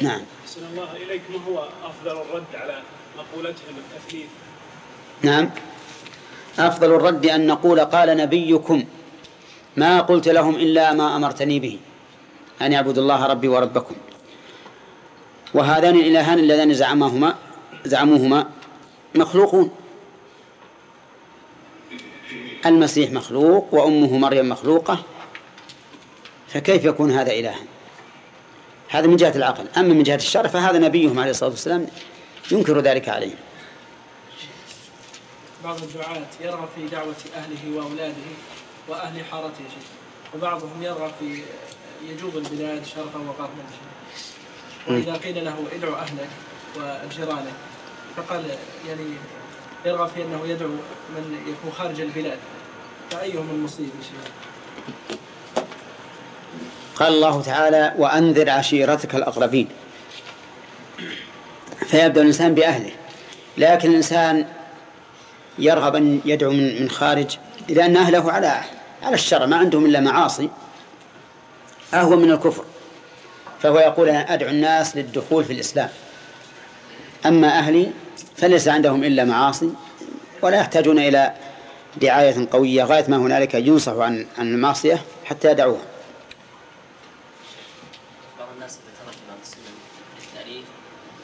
نعم. أحسن الله إليك. ما هو أفضل الرد على مقولتهم التثليث نعم. أفضل الرد أن نقول قال نبيكم ما قلت لهم إلا ما أمرتني به. أن يعبدوا الله ربي وربكم. وهذان الإلهان اللذان زعماهما زعموهما مخلوقون. المسيح مخلوق وأمه مريم مخلوقة. فكيف يكون هذا إلها؟ هذا من جهة العقل. أما من جهة الشرع فهذا نبيهم عليه الصلاة والسلام ينكر ذلك عليهم. بعض الدعاة يرغب في دعوة أهله وأولاده وأهل حارته وبعضهم يرغب في يجوب البلاد شرقا وغربا وإذا قيل له ادعو أهلك وجيرانك فقال يعني يرغب في أنه يدعو من يكون خارج البلاد. فأيهم المصيب يا شيخ؟ قال الله تعالى وأنذر عشيرتك الأقربين. فيبدأ الإنسان بأهله لكن الإنسان يرغب أن يدعو من من خارج لأن أهله على على الشرع ما عندهم إلا معاصي أهون من الكفر. فهو يقول أنا أدعو الناس للدخول في الإسلام. أما أهلي فليس عندهم إلا معاصي ولا يحتاجون إلى دعاية قوية غاية ما هنالك ينصح عن عن المعصية حتى يدعوها بعض الناس إذا ترك بعض السنن التعريف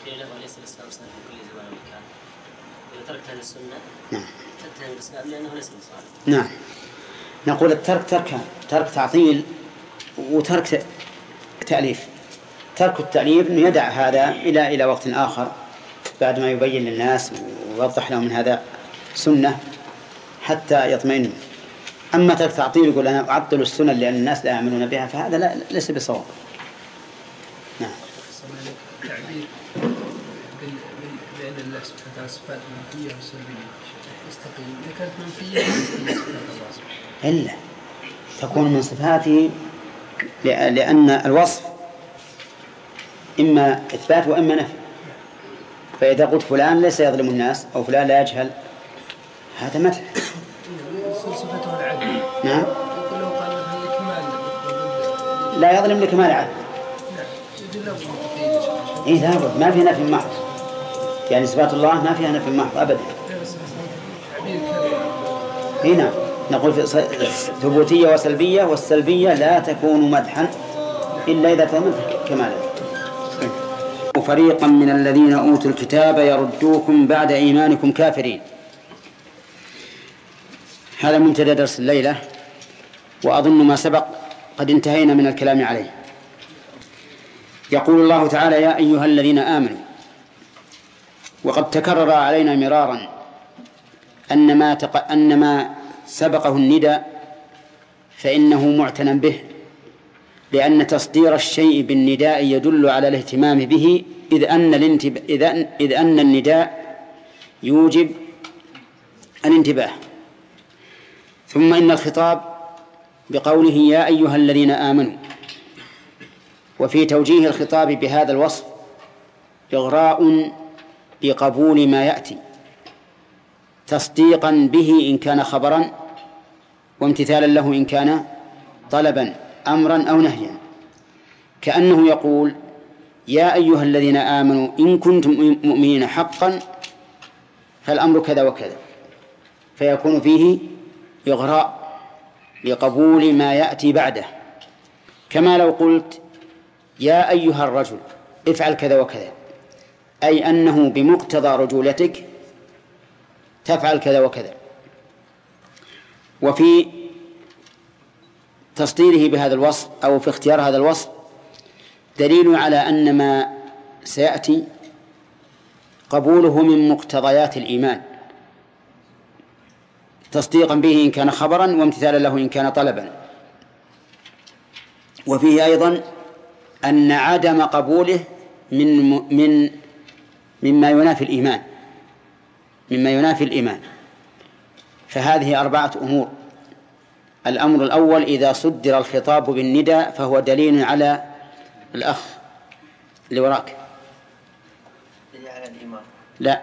قيل له ليس الإسلام سنة في كل زمان ومكان إذا تركت هذه السنة نعم. نقول الترك ترك ترك تعطيل وترك تأليف. ترك التأليف أنه يدع هذا إلى إلى وقت آخر بعد ما يبين للناس ويوضح لهم من هذا سنة حتى يطمئنوا. أما ترك تعطيل يقول أنا أعطل السنن لأن الناس لا يعملون بها فهذا لا ليس بصواب. نعم. الله سبحانه وتعالى يستقيم إذا كانت منفية إلا تكون من صفاته لأ- لأن الوصف إما إثبات وإما نفي. فإذا قلت فلان ليس يظلم الناس أو فلان لا يجهل هذا مدح. يصير صفته العدل. نعم. لا يظلم لكمال عدل. نعم. إيه لا ما في نفي محض. يعني صفات الله ما فيها نفي محض أبدا. هنا نقول في ثبوتية وسلبية والسلبية لا تكون مدحا إلا إذا تمت كمالا فريقا من الذين أوتوا الكتاب يردوكم بعد إيمانكم كافرين. هذا منتدى درس الليلة وأظن ما سبق قد انتهينا من الكلام عليه. يقول الله تعالى يا أيها الذين آمنوا وقد تكرر علينا مرارا أن ما تق... أن ما سبقه النداء فإنه معتنى به لأن تصدير الشيء بالنداء يدل على الاهتمام به إذ أن الانتب... إذ أن... إذ أن النداء يوجب الانتباه. ثم إن الخطاب بقوله يا أيها الذين آمنوا وفي توجيه الخطاب بهذا الوصف إغراء بقبول ما يأتي. تصديقا به إن كان خبرا وامتثالا له إن كان طلبا أمرا أو نهيا. كأنه يقول يا أيها الذين آمنوا إن كنتم مؤمنين حقا فالأمر كذا وكذا. فيكون فيه إغراء لقبول ما يأتي بعده. كما لو قلت يا أيها الرجل افعل كذا وكذا. أي أنه بمقتضى رجولتك تفعل كذا وكذا. وفي تصديره بهذا الوصف أو في اختيار هذا الوصف دليل على أن ما سيأتي قبوله من مقتضيات الإيمان. تصديقا به إن كان خبرا وامتثالا له إن كان طلبا. وفيه أيضا أن عدم قبوله من من مما ينافي الإيمان. مما ينافي الإيمان. فهذه أربعة أمور. الأمر الأول إذا صدر الخطاب بالندى فهو دليل على الأخ اللي وراك. دليل على الإيمان. لا.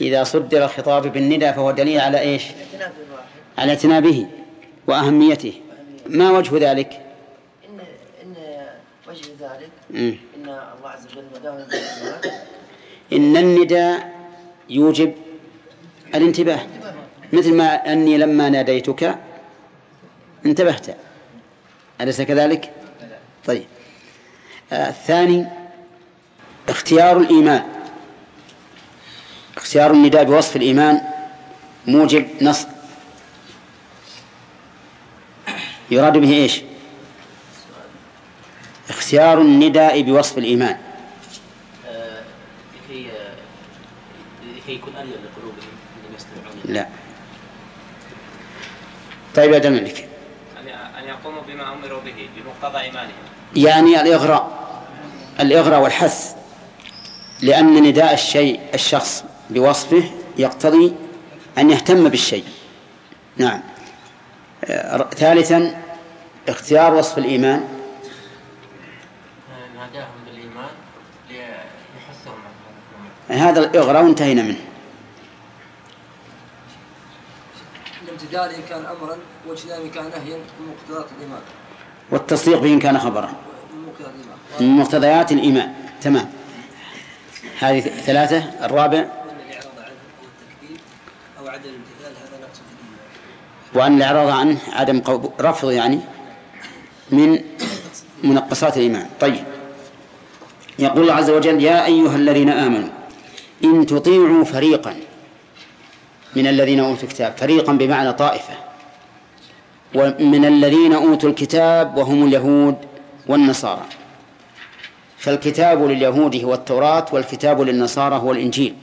إذا صدر الخطاب بالندى فهو دليل على إيش؟ على اعتناء به وأهميته. ما وجه ذلك؟ إن إن وجه ذلك. إن الله عز وجل إن النداء يوجب الانتباه مثل ما أني لما ناديتك انتبهت. أليس كذلك؟ طيب. آه الثاني اختيار الإيمان. اختيار النداء بوصف الإيمان موجب نص. يراد به إيش؟ اختيار النداء بوصف الإيمان آه، لكي آه، لكي يكون لقلوبهم يستمعون. لا. طيب يا دملك أن أن يقوموا بما أمروا به بمقتضى إيمانهم. يعني الإغراء. الإغراء والحث. لأن نداء الشيء الشخص بوصفه يقتضي أن يهتم بالشيء. نعم. آه، ثالثا اختيار وصف الإيمان ناداهم بالإيمان ليحثهم على هذا الإغراء وانتهينا منه. الامتثال إن كان أمرا واجتناب إن كان نهيا من مقتضيات الإيمان. والتصديق به إن كان خبرا. من مقتضيات الإيمان. تمام. هذه ثلاثة. الرابع. وأن الإعراض عنه عدم الامتثال هذا نقص في الإيمان وأن الإعراض عنه عدم قبول رفض يعني من منقصات الإيمان. طيب. يقول الله عز وجل يا أيها الذين آمنوا إن تطيعوا فريقا من الذين أوتوا الكتاب فريقا بمعنى طائفة ومن الذين أوتوا الكتاب وهم اليهود والنصارى. فالكتاب لليهود هو التوراة والكتاب للنصارى هو الإنجيل.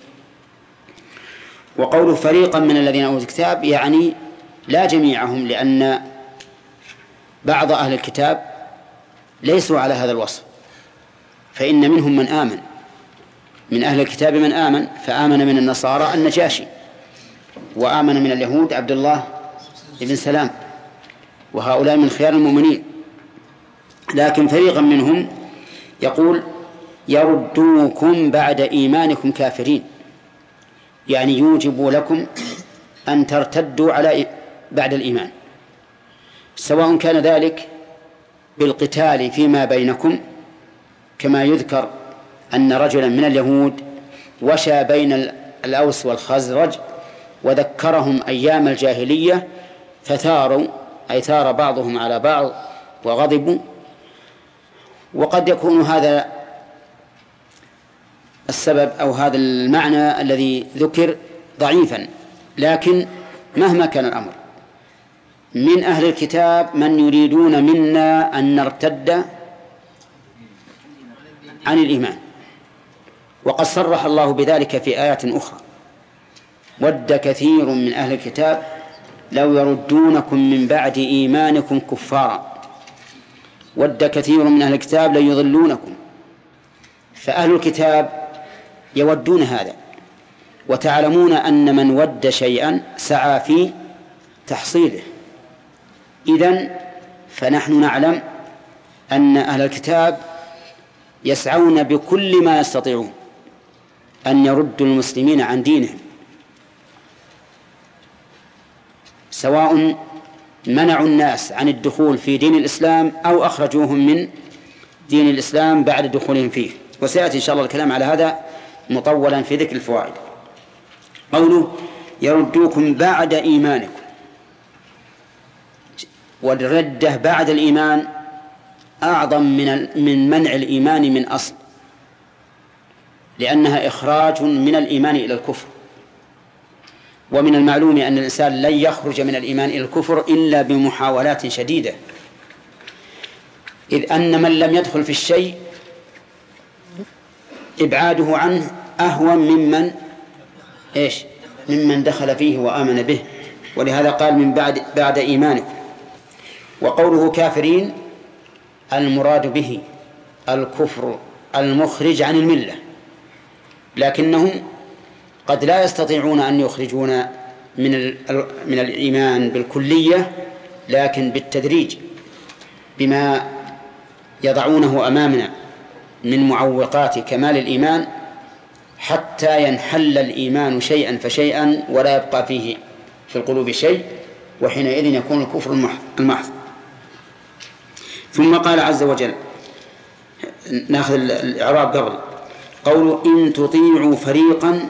وقول فريقا من الذين أوتوا الكتاب يعني لا جميعهم لأن بعض أهل الكتاب ليسوا على هذا الوصف فإن منهم من آمن. من أهل الكتاب من آمن فآمن من النصارى النجاشي وآمن من اليهود عبد الله بن سلام وهؤلاء من خيار المؤمنين. لكن فريقا منهم يقول يردوكم بعد إيمانكم كافرين. يعني يوجب لكم أن ترتدوا على بعد الإيمان. سواء كان ذلك بالقتال فيما بينكم كما يذكر أن رجلا من اليهود وشى بين الأوس والخزرج وذكرهم أيام الجاهلية فثاروا أي ثار بعضهم على بعض وغضبوا. وقد يكون هذا السبب أو هذا المعنى الذي ذكر ضعيفا لكن مهما كان الأمر. من أهل الكتاب من يريدون منا أن نرتد عن الإيمان. وقد صرح الله بذلك في آيات أخرى. ود كثير من أهل الكتاب لو يردونكم من بعد إيمانكم كفارا. ود كثير من أهل الكتاب ليضلونكم فأهل الكتاب يودون هذا وتعلمون أن من ود شيئا سعى في تحصيله. إذن فنحن نعلم أن أهل الكتاب يسعون بكل ما يستطيعون. أن يردوا المسلمين عن دينهم. سواء منعوا الناس عن الدخول في دين الإسلام أو أخرجوهم من دين الإسلام بعد دخولهم فيه. وسيأتي إن شاء الله الكلام على هذا مطولا في ذكر الفوائد. قوله يردوكم بعد إيمانكم. والردة بعد الإيمان أعظم من من منع الإيمان من أصل. لأنها إخراج من الإيمان إلى الكفر. ومن المعلوم أن الإنسان لن يخرج من الإيمان إلى الكفر إلا بمحاولات شديدة. إذ أن من لم يدخل في الشيء إبعاده عنه أهون ممن إيش؟ ممن دخل فيه وآمن به. ولهذا قال من بعد بعد إيمانكم وقوله كافرين المراد به الكفر المخرج عن الملة. لكنهم قد لا يستطيعون أن يخرجون من من الإيمان بالكلية لكن بالتدريج بما يضعونه أمامنا من معوقات كمال الإيمان حتى ينحل الإيمان شيئا فشيئا ولا يبقى فيه في القلوب شيء وحينئذ يكون الكفر المحض. ثم قال عز وجل ناخذ الإعراب قبل. قول إن تطيعوا فريقا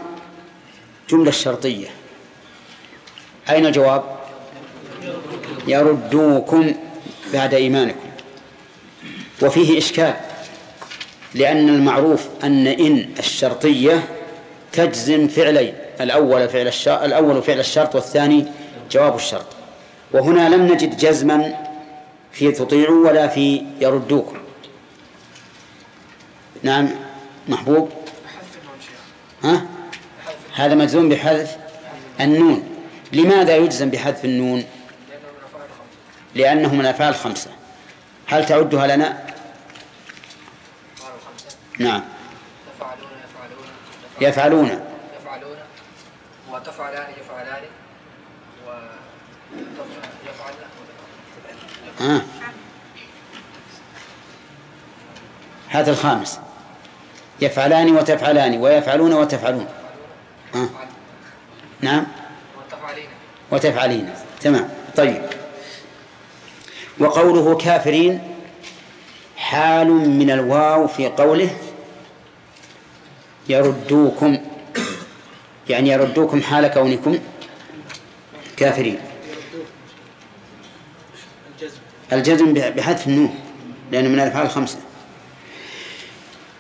جملة شرطية أين الجواب يردوكم بعد إيمانكم. وفيه إشكال لأن المعروف أن إن الشرطية تجزم فعلين الأول فعل الشرط الأول فعل الشرط والثاني جواب الشرط. وهنا لم نجد جزما في تطيعوا ولا في يردوكم. نعم. محبوب؟ ها؟ هذا مجزوم بحذف النون. لماذا يجزم بحذف النون؟ لأنه من الأفعال الخمسة هل تعدها لنا؟ نعم. يفعلون. يفعلون وتفعلان يفعلان. ويفعلن آه. هذا الخامس. يفعلان وتفعلان ويفعلون وتفعلون. آه. نعم؟ وتفعلين. تمام. طيب. وقوله كافرين حال من الواو في قوله يردوكم يعني يردوكم حال كونكم كافرين. الجزم. بحذف النون لأنه من الأفعال الخمسة.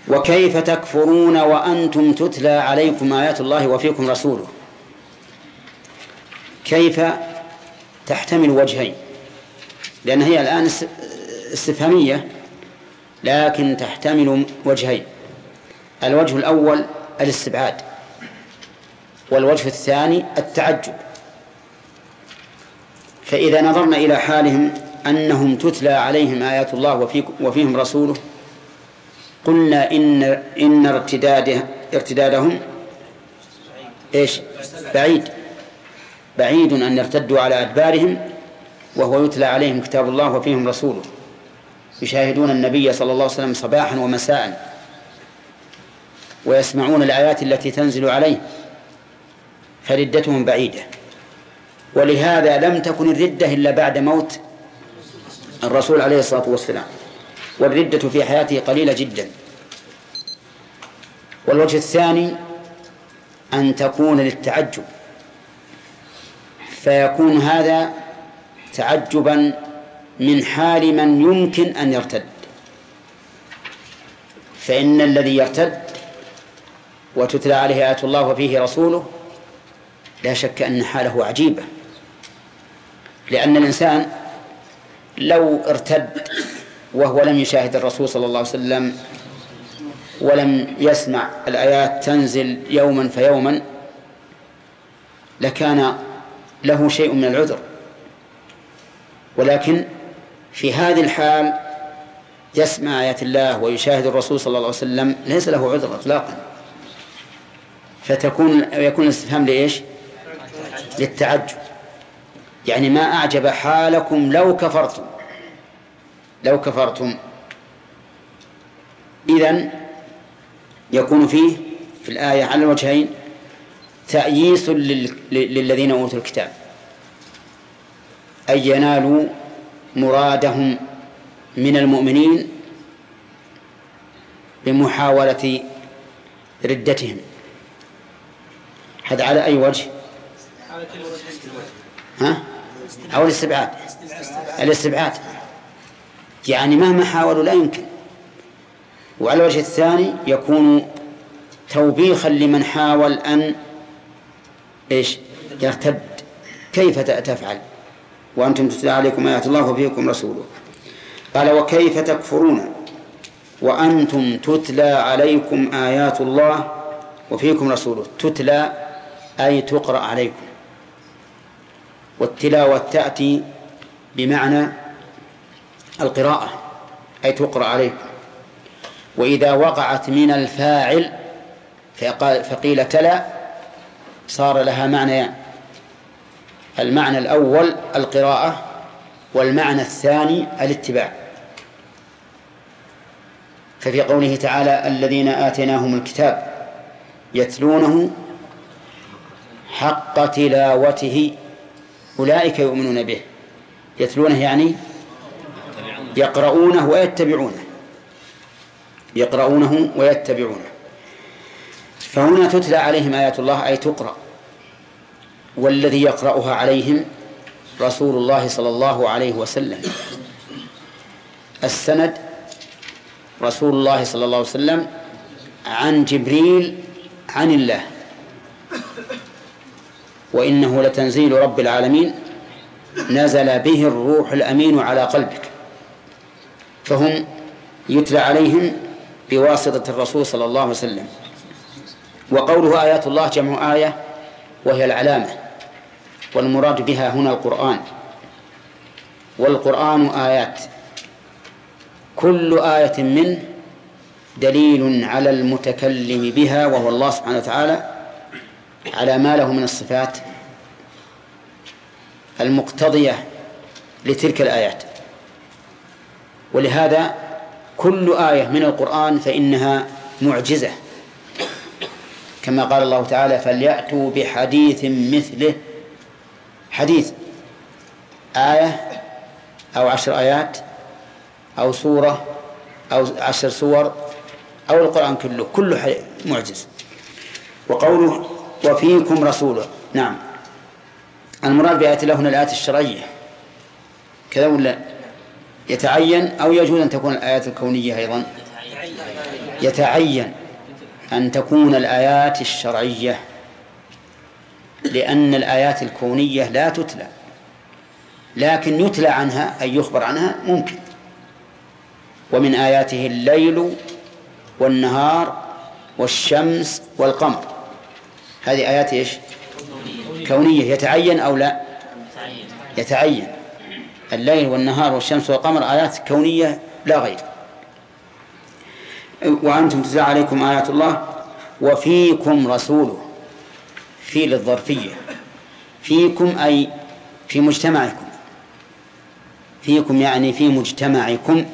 وكيف تكفرون وأنتم تتلى عليكم آيات الله وفيكم رسوله؟ كيف تحتمل وجهين؟ لأن هي الآن استفهامية لكن تحتمل وجهين. الوجه الأول الاستبعاد والوجه الثاني التعجب. فإذا نظرنا إلى حالهم أنهم تتلى عليهم آيات الله وفيهم رسوله قلنا إن إن ارتداد ارتدادهم إيش؟ بعيد. بعيد أن يرتدوا على أدبارهم وهو يتلى عليهم كتاب الله وفيهم رسوله. يشاهدون النبي صلى الله عليه وسلم صباحا ومساء. ويسمعون الآيات التي تنزل عليه. فردتهم بعيدة. ولهذا لم تكن الردة إلا بعد موت الرسول عليه الصلاة والسلام. والردة في حياته قليلة جدا. والوجه الثاني أن تكون للتعجب. فيكون هذا تعجبا من حال من يمكن أن يرتد. فإن الذي يرتد وتتلى عليه آيات الله وفيه رسوله لا شك أن حاله عجيبة. لأن الإنسان لو ارتد وهو لم يشاهد الرسول صلى الله عليه وسلم ولم يسمع الآيات تنزل يوما فيوما لكان له شيء من العذر. ولكن في هذه الحال يسمع آيات الله ويشاهد الرسول صلى الله عليه وسلم ليس له عذر إطلاقا. فتكون يكون الاستفهام لإيش؟ للتعجب. يعني ما أعجب حالكم لو كفرتم. لو كفرتم. إذن يكون فيه في الآية على الوجهين تأييس للذين أوتوا الكتاب. أن ينالوا مرادهم من المؤمنين بمحاولة ردتهم. هذا على أي وجه. ها؟ أو الاستبعاد. الاستبعاد. يعني مهما حاولوا لا يمكن. وعلى الوجه الثاني يكون توبيخا لمن حاول أن إيش؟ يرتد. كيف تفعل؟ وأنتم تتلى عليكم آيات الله وفيكم رسوله. قال وكيف تكفرون؟ وأنتم تتلى عليكم آيات الله وفيكم رسوله. تتلى أي تقرأ عليكم. والتلاوة تأتي بمعنى القراءة أي تقرأ عليكم وإذا وقعت من الفاعل فقيل تلا صار لها معنيان المعنى الأول القراءة والمعنى الثاني الاتباع. ففي قوله تعالى الذين آتيناهم الكتاب يتلونه حق تلاوته أولئك يؤمنون به. يتلونه يعني يقرؤونه ويتبعونه. يقرؤونه ويتبعونه. فهنا تتلى عليهم آيات الله أي تقرأ. والذي يقرأها عليهم رسول الله صلى الله عليه وسلم. السند رسول الله صلى الله عليه وسلم عن جبريل عن الله. وإنه لتنزيل رب العالمين نزل به الروح الأمين على قلبك. فهم يتلى عليهم بواسطة الرسول صلى الله عليه وسلم. وقوله آيات الله جمع آية وهي العلامة والمراد بها هنا القرآن. والقرآن آيات. كل آية منه دليل على المتكلم بها وهو الله سبحانه وتعالى على ما له من الصفات المقتضية لتلك الآيات. ولهذا كل آية من القرآن فإنها معجزة. كما قال الله تعالى فليأتوا بحديث مثله. حديث آية أو عشر آيات أو سورة أو عشر سور أو القرآن كله كله معجز. وقوله وفيكم رسوله نعم. المراد بآيات الله هنا الآيات الشرعية. كذا ولا؟ يتعين أو يجوز أن تكون الآيات الكونية أيضا؟ يتعين أن تكون الآيات الشرعية لأن الآيات الكونية لا تتلى لكن يتلى عنها أي يخبر عنها ممكن. ومن آياته الليل والنهار والشمس والقمر. هذه آيات إيش؟ كونية. يتعين أو لا؟ يتعين. الليل والنهار والشمس والقمر آيات كونية لا غير. وأنتم تتلى عليكم آيات الله وفيكم رسوله في للظرفية فيكم أي في مجتمعكم فيكم يعني في مجتمعكم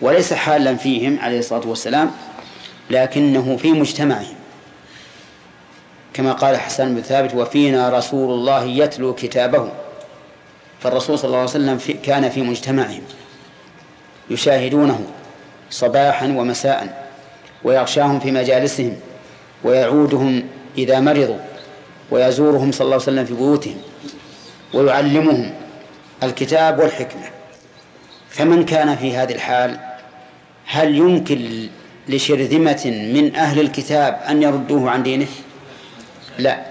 وليس حالا فيهم عليه الصلاة والسلام لكنه في مجتمعهم. كما قال حسان بن ثابت وفينا رسول الله يتلو كتابه. فالرسول صلى الله عليه وسلم في كان في مجتمعهم يشاهدونه صباحا ومساء ويغشاهم في مجالسهم ويعودهم إذا مرضوا ويزورهم صلى الله عليه وسلم في بيوتهم ويعلمهم الكتاب والحكمة. فمن كان في هذه الحال؟ هل يمكن لشرذمة من أهل الكتاب أن يردوه عن دينه؟ لا.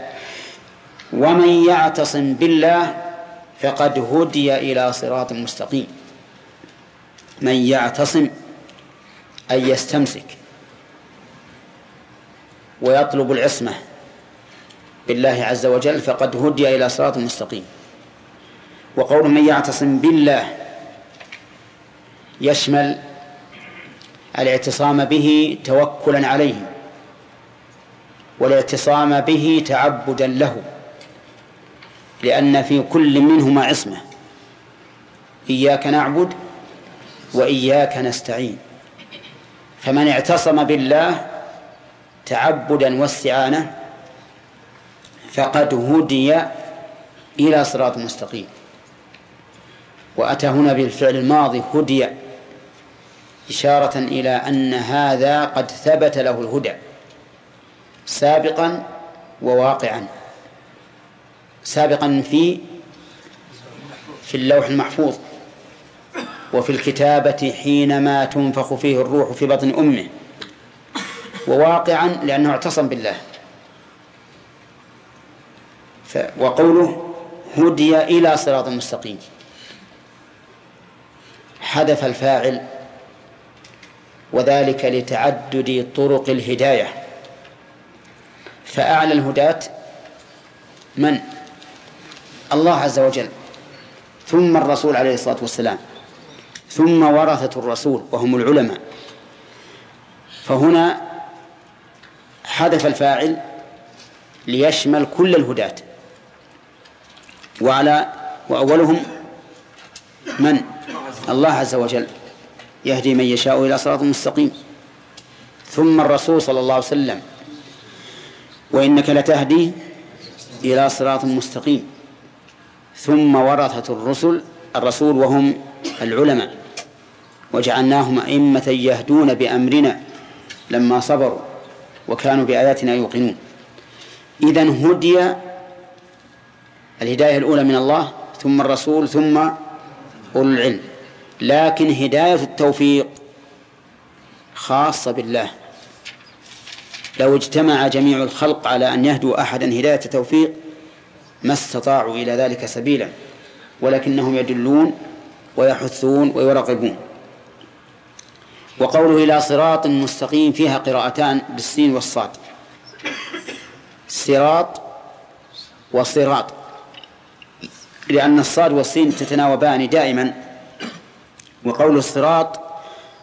ومن يعتصم بالله فقد هدي إلى صراط مستقيم. من يعتصم أي يستمسك ويطلب العصمة بالله عز وجل فقد هدي إلى صراط مستقيم. وقول من يعتصم بالله يشمل الاعتصام به توكلا عليه والاعتصام به تعبدا له. لأن في كل منهما عصمة. إياك نعبد وإياك نستعين. فمن اعتصم بالله تعبدا واستعانة فقد هدي إلى صراط مستقيم. وأتى هنا بالفعل الماضي هدي إشارة إلى أن هذا قد ثبت له الهدى سابقا وواقعا. سابقا في في اللوح المحفوظ وفي الكتابة حينما تنفخ فيه الروح في بطن أمه. وواقعا لأنه اعتصم بالله. وقوله هدي إلى صراط مستقيم. حذف الفاعل وذلك لتعدد طرق الهداية. فأعلى الهداة من؟ الله عز وجل. ثم الرسول عليه الصلاة والسلام. ثم ورثة الرسول وهم العلماء. فهنا حذف الفاعل ليشمل كل الهداة. وعلى وأولهم من؟ الله عز وجل. يهدي من يشاء إلى صراط مستقيم. ثم الرسول صلى الله عليه وسلم. وإنك لتهدي إلى صراط مستقيم. ثم ورثة الرسل الرسول وهم العلماء. وجعلناهم أئمة يهدون بأمرنا لما صبروا وكانوا بآياتنا يوقنون. إذن هدي الهداية الأولى من الله ثم الرسول ثم أولو العلم. لكن هداية التوفيق خاصة بالله. لو اجتمع جميع الخلق على أن يهدوا أحدا هداية توفيق ما استطاعوا إلى ذلك سبيلا ولكنهم يدلون ويحثون ويرغبون وقوله إلى صراط مستقيم فيها قراءتان بالسين والصاد. صراط وصراط. لأن الصاد والسين تتناوبان دائما. وقول الصراط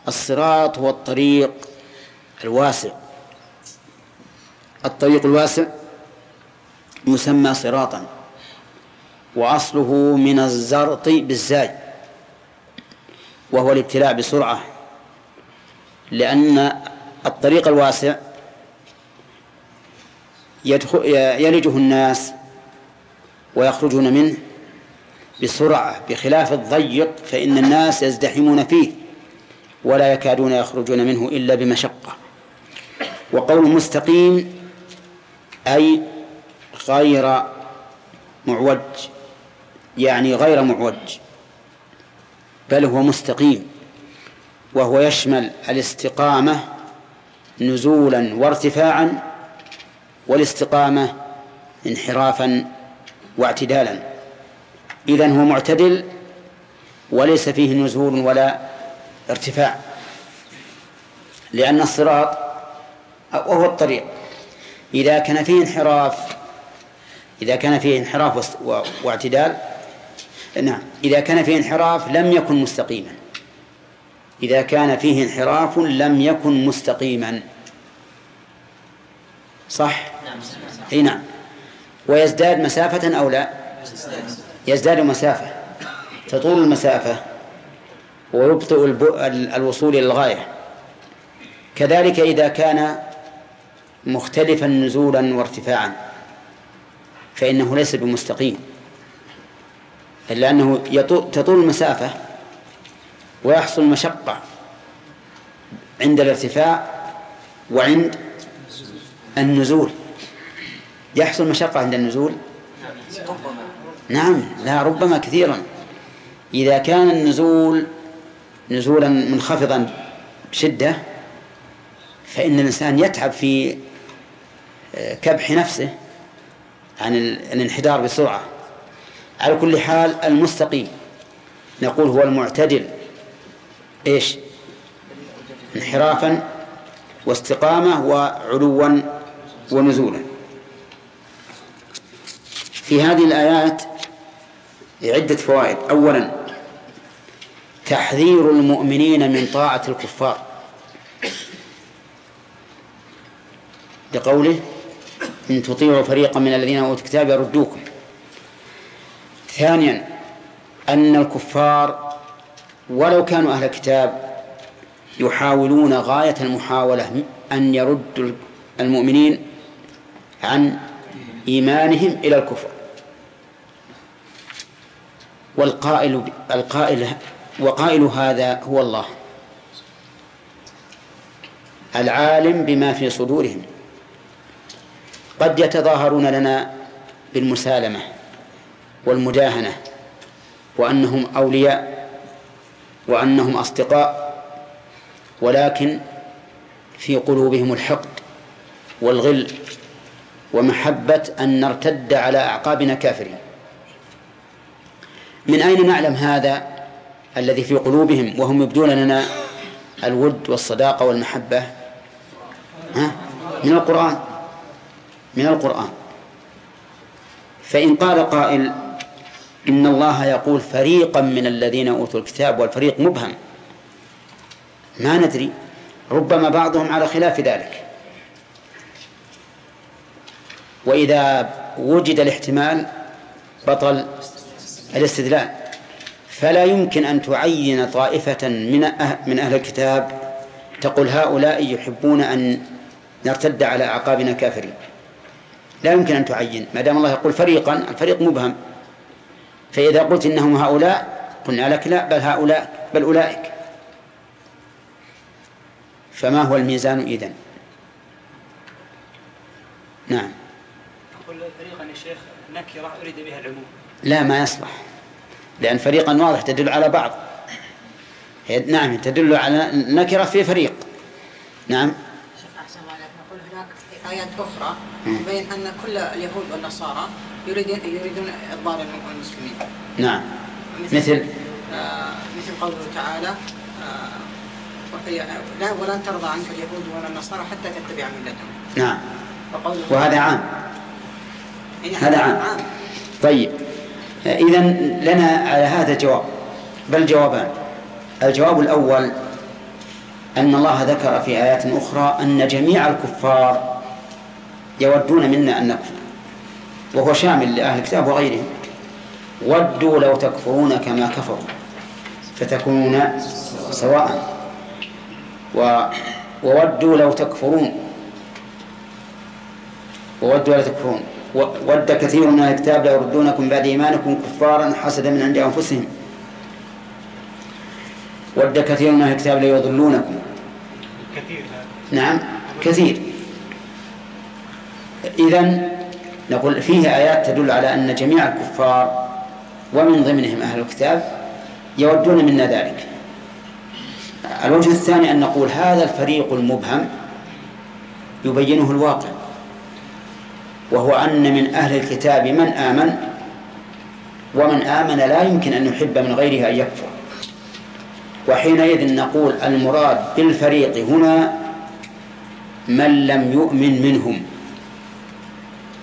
الصراط هو الطريق الواسع. الطريق الواسع يسمى صراطا. وأصله من الزرط بالزاي وهو الابتلاء بسرعة. لأن الطريق الواسع يلجه الناس ويخرجون منه بسرعة. بخلاف الضيق فإن الناس يزدحمون فيه ولا يكادون يخرجون منه إلا بمشقة. وقول مستقيم أي غير معوج يعني غير معوج بل هو مستقيم وهو يشمل الاستقامة نزولا وارتفاعا والاستقامة انحرافا واعتدالا. إذن هو معتدل وليس فيه نزول ولا ارتفاع لأن الصراط وهو الطريق. إذا كان فيه انحراف إذا كان فيه انحراف واعتدال نعم إذا كان فيه انحراف لم يكن مستقيما. إذا كان فيه انحراف لم يكن مستقيما. صح؟ أي نعم. ويزداد مسافة أو لا؟ يزداد مسافة. تطول المسافة. ويبطئ الوصول إلى الغاية. كذلك إذا كان مختلفا نزولا وارتفاعا. فإنه ليس بمستقيم لأنه تطول المسافة ويحصل مشقة عند الارتفاع وعند النزول. يحصل مشقة عند النزول؟ نعم لا ربما كثيرا. إذا كان النزول نزولا منخفضا بشدة فإن الإنسان يتعب في آه، كبح نفسه عن الانحدار بسرعة. على كل حال المستقيم. نقول هو المعتدل. إيش؟ انحرافا واستقامة وعلوا ونزولا. في هذه الآيات عدة فوائد. أولا تحذير المؤمنين من طاعة الكفار. لقوله إن تطيعوا فريقا من الذين أوتوا الكتاب يردوكم. ثانيا أن الكفار ولو كانوا أهل الكتاب يحاولون غاية المحاولة أن يردوا المؤمنين عن إيمانهم إلى الكفر. والقائل القائل وقائل هذا هو الله العالم بما في صدورهم. قد يتظاهرون لنا بالمسالمة والمداهنة وأنهم أولياء وأنهم أصدقاء ولكن في قلوبهم الحقد والغل ومحبة أن نرتد على أعقابنا كافرين. من أين نعلم هذا الذي في قلوبهم وهم يبدون لنا الود والصداقة والمحبة؟ ها؟ من القرآن. من القرآن. فإن قال قائل إن الله يقول فريقا من الذين أوتوا الكتاب والفريق مبهم. ما ندري. ربما بعضهم على خلاف ذلك. وإذا وجد الاحتمال بطل الاستدلال. فلا يمكن أن تعين طائفة من أه- من أهل الكتاب تقول هؤلاء يحبون أن نرتد على أعقابنا كافرين. لا يمكن أن تعين ما دام الله يقول فريقا الفريق مبهم. فإذا قلت إنهم هؤلاء قلنا لك لا بل هؤلاء بل أولئك. فما هو الميزان إذن؟ نعم. أقول فريقا يا شيخ نكرة أريد بها العموم. لا ما يصلح. لأن فريقا واضح تدل على بعض. نعم تدل على نكرة في فريق. نعم أحسن عليك نقول هناك آيات أخرى تبين أن كل اليهود والنصارى يريدون يريدون إضلال المسلمين. نعم. مثل آه مثل قوله تعالى آه لا ولن ترضى عنك اليهود ولا النصارى حتى تتبع ملتهم. نعم. وهذا عام. يعني هذا عام. طيب. إذا لنا على هذا جواب بل جوابان. الجواب الأول أن الله ذكر في آيات أخرى أن جميع الكفار يودون منا أن نكفر. وهو شامل لأهل الكتاب وغيرهم. ودوا لو تكفرون كما كفروا. فتكونون سواء. و وودوا لو تكفرون. وودوا لو تكفرون. ود كثير من الكتاب ليردونكم بعد إيمانكم كفارا حسدا من عند أنفسهم. ود كثير من الكتاب ليضلونكم كثير. نعم كثير. إذا نقول فيه آيات تدل على أن جميع الكفار ومن ضمنهم أهل الكتاب يودون منا ذلك. الوجه الثاني أن نقول هذا الفريق المبهم يبينه الواقع وهو أن من أهل الكتاب من آمن ومن آمن لا يمكن أن يحب من غيره أن يكفر. وحينئذ نقول المراد بالفريق هنا من لم يؤمن منهم.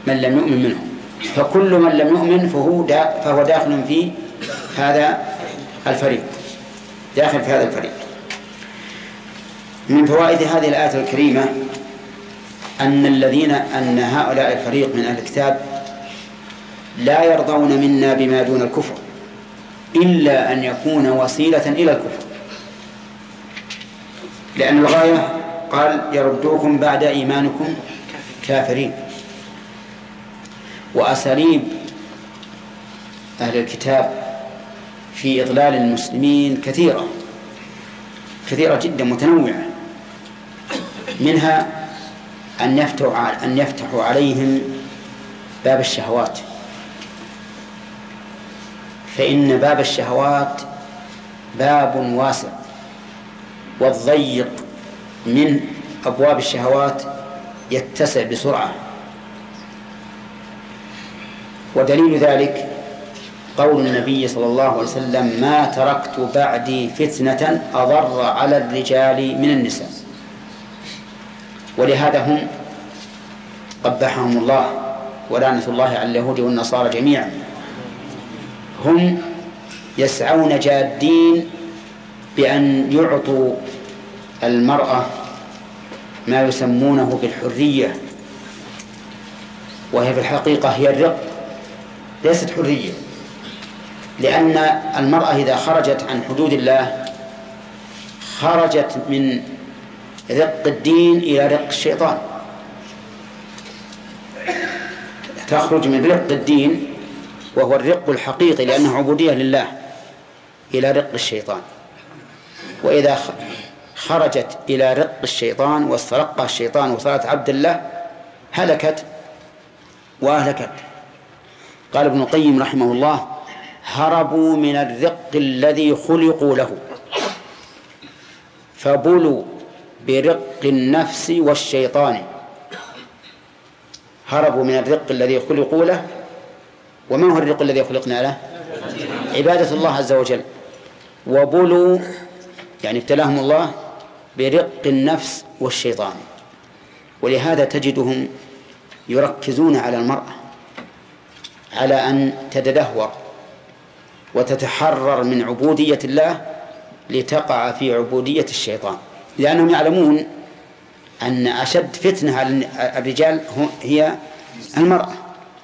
من لم يؤمن منهم فكل من لم يؤمن فهو دا فهو داخل في هذا الفريق. داخل في هذا الفريق. من فوائد هذه الآية الكريمة أن الذين أن هؤلاء الفريق من أهل الكتاب لا يرضون منا بما دون الكفر إلا أن يكون وسيلة إلى الكفر. لأن الغاية قال يردوكم بعد إيمانكم كافرين. وأساليب أهل الكتاب في إضلال المسلمين كثيرة كثيرة جدا متنوعة. منها أن يفتحوا أن يفتحوا عليهم باب الشهوات. فإن باب الشهوات باب واسع والضيق من أبواب الشهوات يتسع بسرعة. ودليل ذلك قول النبي صلى الله عليه وسلم ما تركت بعدي فتنة أضر على الرجال من النساء. ولهذا هم قبحهم الله ولعنة الله على اليهود والنصارى جميعا. هم يسعون جادين بأن يعطوا المرأة ما يسمونه بالحرية وهي في الحقيقة هي الرق. ليست حرية. لأن المرأة إذا خرجت عن حدود الله خرجت من رق الدين إلى رق الشيطان. تخرج من رق الدين وهو الرق الحقيقي لأنه عبودية لله إلى رق الشيطان. وإذا خرجت إلى رق الشيطان واسترقها الشيطان وصارت عبد الله هلكت وأهلكت. قال ابن القيم رحمه الله هربوا من الرق الذي خلقوا له. فبلوا برق النفس والشيطان. هربوا من الرق الذي خلقوا له. وما هو الرق الذي خلقنا له؟ عبادة الله عز وجل. وبلوا يعني ابتلاهم الله برق النفس والشيطان. ولهذا تجدهم يركزون على المرأة. على أن تتدهور وتتحرر من عبودية الله لتقع في عبودية الشيطان. لأنهم يعلمون أن أشد فتنة على الرجال هي المرأة.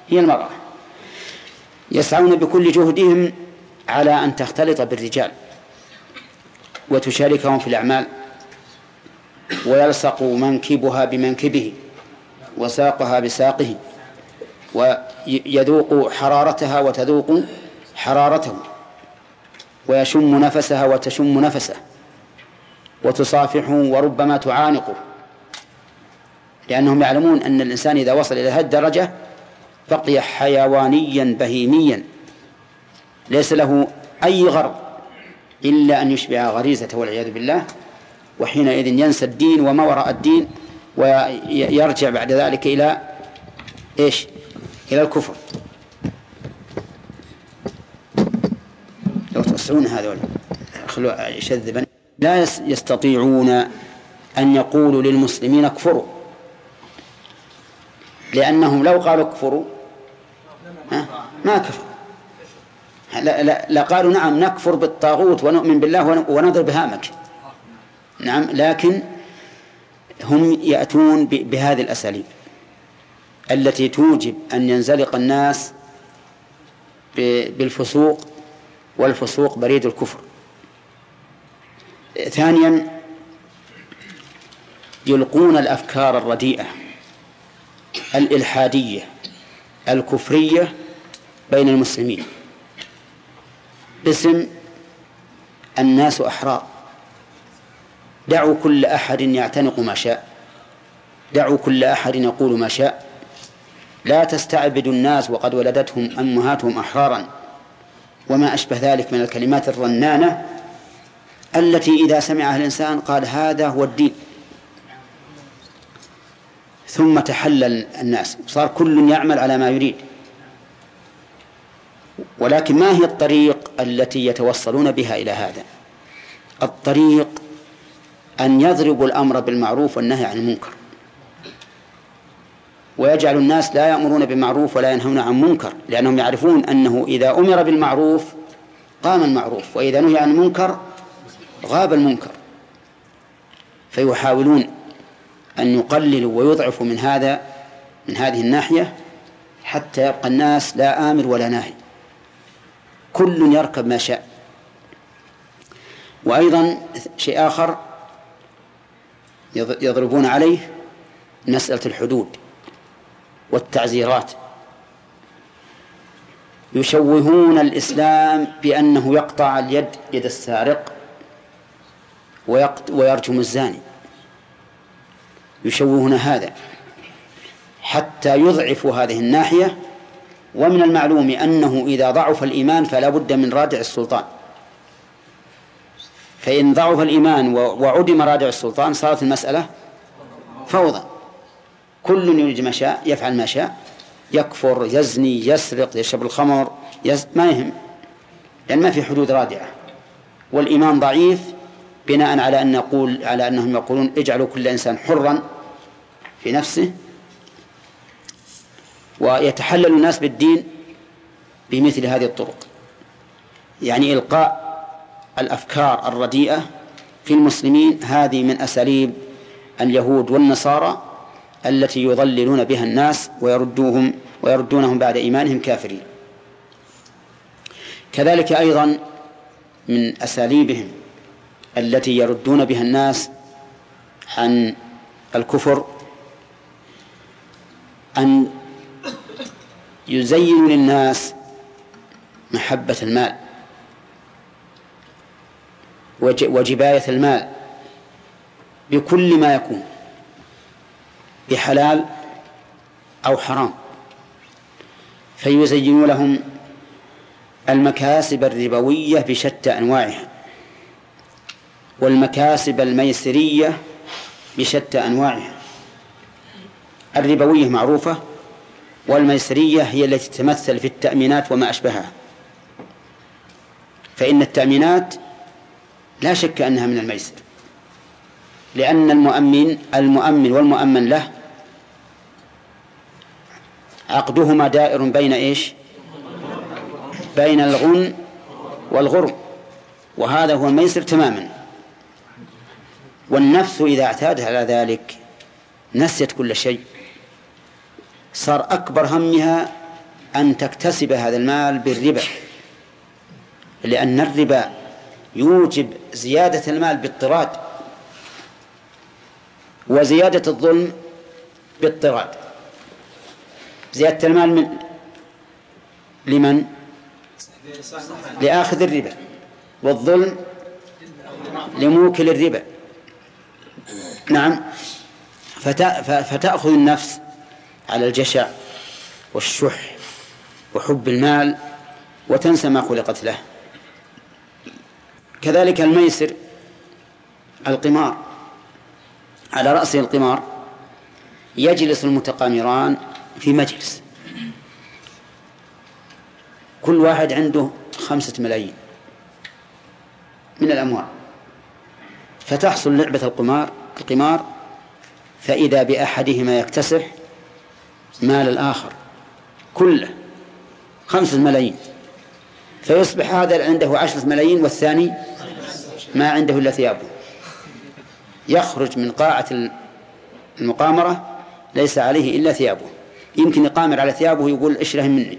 هي المرأة. يسعون بكل جهدهم على أن تختلط بالرجال وتشاركهم في الأعمال ويلصق منكبها بمنكبه وساقها بساقه ويذوق حرارتها وتذوق حرارته ويشم نفسها وتشم نفسه وتصافحه وربما تعانقه لأنهم يعلمون أن الإنسان إذا وصل إلى هذه الدرجة بقي حيوانيا بهيميا ليس له أي غرض إلا أن يشبع غريزته والعياذ بالله وحينئذ ينسى الدين وما وراء الدين ويرجع بعد ذلك إلى إيش؟ إلى الكفر. لو توسعون هذول خلوا يشذبا لا يستطيعون أن يقولوا للمسلمين اكفروا. لأنهم لو قالوا اكفروا ما كفروا. لا, لا, لا قالوا نعم نكفر بالطاغوت ونؤمن بالله ونضرب هامك نعم لكن هم يأتون بهذه الأساليب. التي توجب أن ينزلق الناس بالفسوق والفسوق بريد الكفر. ثانيا يلقون الأفكار الرديئة الإلحادية الكفرية بين المسلمين. باسم الناس أحرار دعوا كل أحد يعتنق ما شاء. دعوا كل أحد يقول ما شاء. لا تستعبدوا الناس وقد ولدتهم أمهاتهم أحرارا. وما أشبه ذلك من الكلمات الرنانة التي إذا سمعها الإنسان قال هذا هو الدين. ثم تحلل الناس. صار كل يعمل على ما يريد. ولكن ما هي الطريق التي يتوصلون بها إلى هذا؟ الطريق أن يضربوا الأمر بالمعروف والنهي عن المنكر. ويجعل الناس لا يأمرون بالمعروف ولا ينهون عن منكر لأنهم يعرفون أنه إذا أمر بالمعروف قام المعروف وإذا نهي عن المنكر غاب المنكر. فيحاولون أن يقللوا ويضعفوا من هذا من هذه الناحية حتى يبقى الناس لا آمر ولا ناهي. كل يركب ما شاء. وأيضا شيء آخر يضربون عليه مسألة الحدود. والتعزيرات. يشوهون الإسلام بأنه يقطع اليد يد السارق ويرجم الزاني. يشوهون هذا حتى يضعفوا هذه الناحية ومن المعلوم أنه إذا ضعف الإيمان فلا بد من رادع السلطان. فإن ضعف الإيمان وعدم رادع السلطان صارت المسألة فوضى. كل يريد ما شاء يفعل ما شاء يكفر يزني يسرق يشرب الخمر يز... ما يهم. لأن ما في حدود رادعة. والإيمان ضعيف بناء على أن نقول على أنهم يقولون اجعلوا كل إنسان حرا في نفسه. ويتحلل الناس بالدين بمثل هذه الطرق. يعني إلقاء الأفكار الرديئة في المسلمين هذه من أساليب اليهود والنصارى التي يضللون بها الناس ويردوهم ويردونهم بعد إيمانهم كافرين. كذلك أيضا من أساليبهم التي يردون بها الناس عن الكفر أن يزين للناس محبة المال وجباية المال بكل ما يكون. بحلال أو حرام فيزين لهم المكاسب الربوية بشتى أنواعها والمكاسب الميسرية بشتى أنواعها. الربوية معروفة والميسرية هي التي تتمثل في التأمينات وما أشبهها. فإن التأمينات لا شك أنها من الميسر لأن المؤمن المؤمن والمؤمن له عقدهما دائر بين إيش؟ بين الغن والغرم وهذا هو الميسر تماما. والنفس إذا اعتادت على ذلك نسيت كل شيء. صار أكبر همها أن تكتسب هذا المال بالربا. لأن الربا يوجب زيادة المال باضطراد. وزيادة الظلم باضطراد. زيادة المال من لمن؟ لآخذ الربا والظلم لموكل الربا. نعم. فتأخذ النفس على الجشع والشح وحب المال وتنسى ما خلقت له. كذلك الميسر القمار. على رأسه القمار يجلس المتقامران في مجلس. كل واحد عنده خمسة ملايين من الأموال. فتحصل لعبة القمار القمار فإذا بأحدهما يكتسح مال الآخر كله خمسة ملايين. فيصبح هذا عنده عشرة ملايين والثاني ما عنده إلا ثيابه. يخرج من قاعة المقامرة ليس عليه إلا ثيابه. يمكن يقامر على ثيابه يقول اشره مني.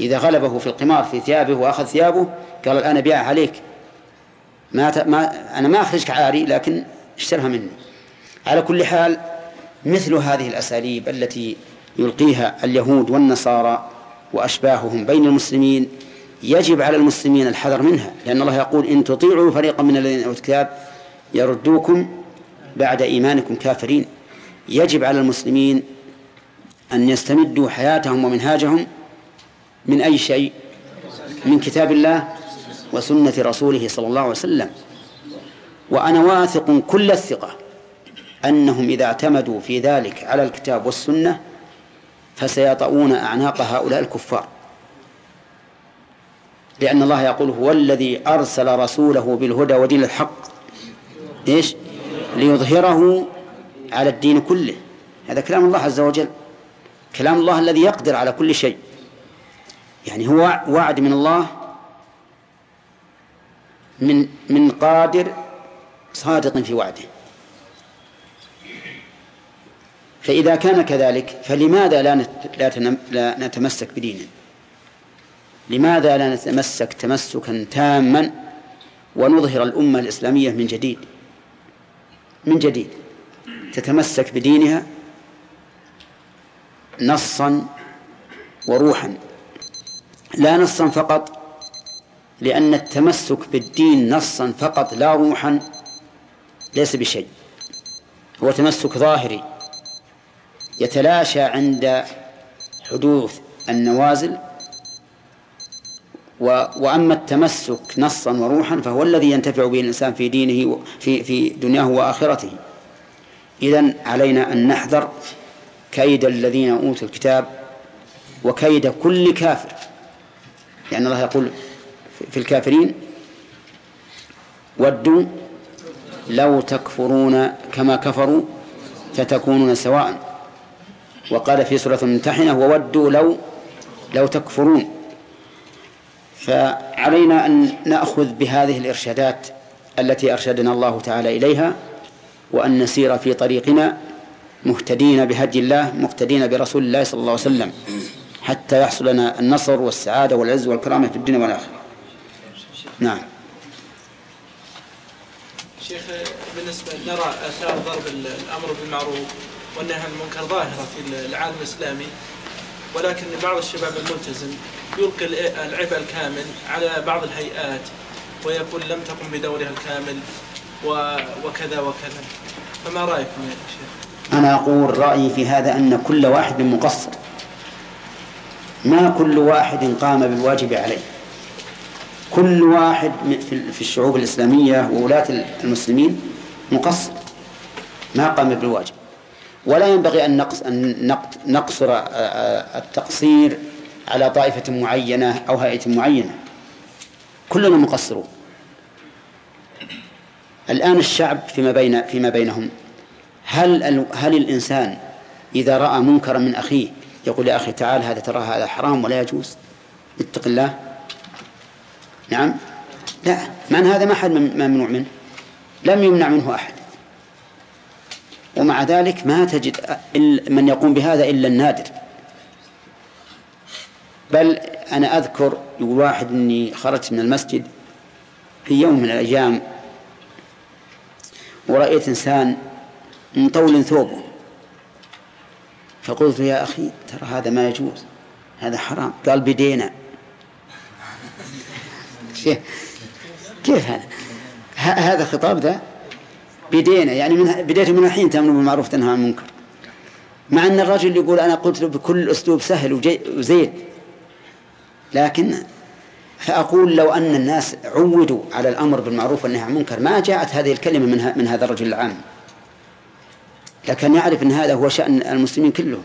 إذا غلبه في القمار في ثيابه وأخذ ثيابه قال الآن أبيعها عليك. ما, ت... ما أنا ما أخرجك عاري لكن اشترها مني. على كل حال مثل هذه الأساليب التي يلقيها اليهود والنصارى وأشباههم بين المسلمين يجب على المسلمين الحذر منها. لأن الله يقول إن تطيعوا فريقا من الذين أوتوا الكتاب يردوكم بعد إيمانكم كافرين. يجب على المسلمين أن يستمدوا حياتهم ومنهاجهم من أي شيء؟ من كتاب الله وسنة رسوله صلى الله عليه وسلم. وأنا واثق كل الثقة أنهم إذا اعتمدوا في ذلك على الكتاب والسنة فسيطؤون أعناق هؤلاء الكفار. لأن الله يقول هو الذي أرسل رسوله بالهدى ودين الحق إيش؟ ليظهره على الدين كله. هذا كلام الله عز وجل. كلام الله الذي يقدر على كل شيء. يعني هو وعد من الله من من قادر صادق في وعده. فإذا كان كذلك فلماذا لا لا نتمسك بدينه؟ لماذا لا نتمسك تمسكا تاما ونظهر الأمة الإسلامية من جديد؟ من جديد. تتمسك بدينها نصا وروحا. لا نصا فقط لأن التمسك بالدين نصا فقط لا روحا ليس بشيء. هو تمسك ظاهري يتلاشى عند حدوث النوازل. و وأما التمسك نصا وروحا فهو الذي ينتفع به الإنسان في دينه في في دنياه وآخرته. إذن علينا أن نحذر كيد الذين أوتوا الكتاب وكيد كل كافر. لأن الله يقول في الكافرين ودوا لو تكفرون كما كفروا فتكونون سواء. وقال في سورة الممتحنة وودوا لو لو تكفرون. فعلينا أن نأخذ بهذه الإرشادات التي أرشدنا الله تعالى إليها وأن نسير في طريقنا مهتدين بهدي الله مقتدين برسول الله صلى الله عليه وسلم حتى يحصل لنا النصر والسعادة والعز والكرامة في الدنيا والآخرة. نعم. شيخ بالنسبة نرى آثار ضرب الأمر بالمعروف والنهي عن المنكر ظاهرة في العالم الإسلامي ولكن بعض الشباب الملتزم يلقي العبء الكامل على بعض الهيئات ويقول لم تقم بدورها الكامل وكذا وكذا. فما رأيكم يا شيخ؟ أنا أقول رأيي في هذا أن كل واحد مقصر. ما كل واحد قام بالواجب عليه. كل واحد في الشعوب الإسلامية وولاة المسلمين مقصر. ما قام بالواجب. ولا ينبغي أن نقص أن نقصر التقصير على طائفة معينة أو هيئة معينة. كلنا مقصرون. الآن الشعب فيما بين فيما بينهم هل هل الإنسان إذا رأى منكرا من أخيه يقول يا أخي تعال هذا ترى هذا حرام ولا يجوز؟ اتق الله. نعم؟ لا. من هذا؟ ما حد ممنوع منه. لم يمنع منه أحد. ومع ذلك ما تجد من يقوم بهذا إلا النادر. بل أنا أذكر واحد أني خرجت من المسجد في يوم من الأيام ورأيت إنسان مطول ثوبه. فقلت يا أخي ترى هذا ما يجوز. هذا حرام. قال بدينا. [LAUGHS] كيف هذا؟ هذا خطاب ذا بدينا. يعني من بديته من الحين تأمر بالمعروف تنهى عن المنكر. مع أن الرجل يقول أنا قلت له بكل أسلوب سهل وزين. لكن فأقول لو أن الناس عودوا على الأمر بالمعروف والنهي عن المنكر ما جاءت هذه الكلمة من, من هذا الرجل العام. لكن يعرف أن هذا هو شأن المسلمين كلهم.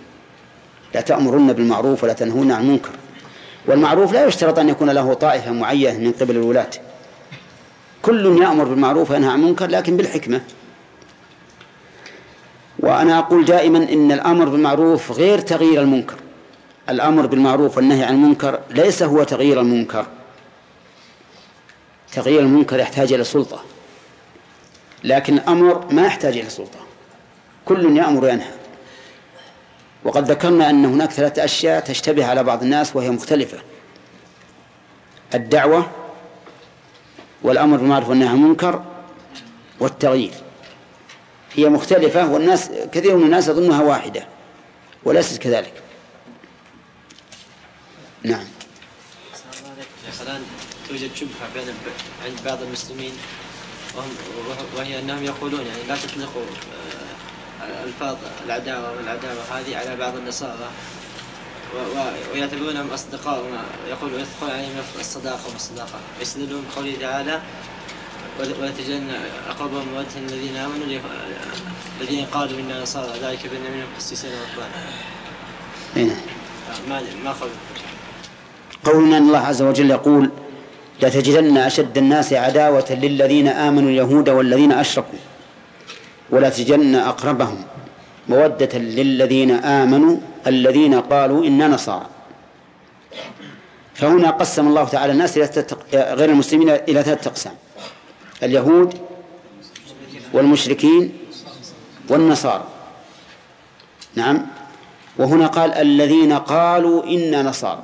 لا تأمرن بالمعروف ولا تنهون عن المنكر. والمعروف لا يشترط أن يكون له طائفة معينة من قبل الولاة. كل يأمر بالمعروف وينهى عن المنكر لكن بالحكمة. وأنا أقول دائما إن الأمر بالمعروف غير تغيير المنكر. الأمر بالمعروف والنهي عن المنكر ليس هو تغيير المنكر. تغيير المنكر يحتاج إلى سلطة. لكن الأمر ما يحتاج إلى سلطة. كل يأمر وينهى. وقد ذكرنا أن هناك ثلاثة أشياء تشتبه على بعض الناس وهي مختلفة. الدعوة والأمر بالمعروف والنهي عن المنكر والتغيير. هي مختلفة والناس كثير من الناس يظنها واحدة وليست كذلك. نعم. الآن توجد شبهة بين عند بعض المسلمين وهم وهي أنهم يقولون يعني لا تطلقوا آه، ألفاظ العداوة والعداوة هذه على بعض النصارى. ويعتبرونهم أصدقاء يقولون يدخل عليهم الصداقة والصداقة ويستدلون بقوله تعالى ويتجن أقربهم مودة الذين آمنوا الذين قالوا إنا نصارى. ذلك بأن منهم قسيسين ورهبانا. نعم. ما ما قولنا أن الله عز وجل يقول لتجدن أشد الناس عداوة للذين آمنوا اليهود والذين أشركوا. ولا تجدن أقربهم مودة للذين آمنوا الذين قالوا إنا نصارى. فهنا قسم الله تعالى الناس إلى غير المسلمين إلى ثلاثة أقسام. اليهود والمشركين والنصارى. نعم. وهنا قال الذين قالوا إنا نصارى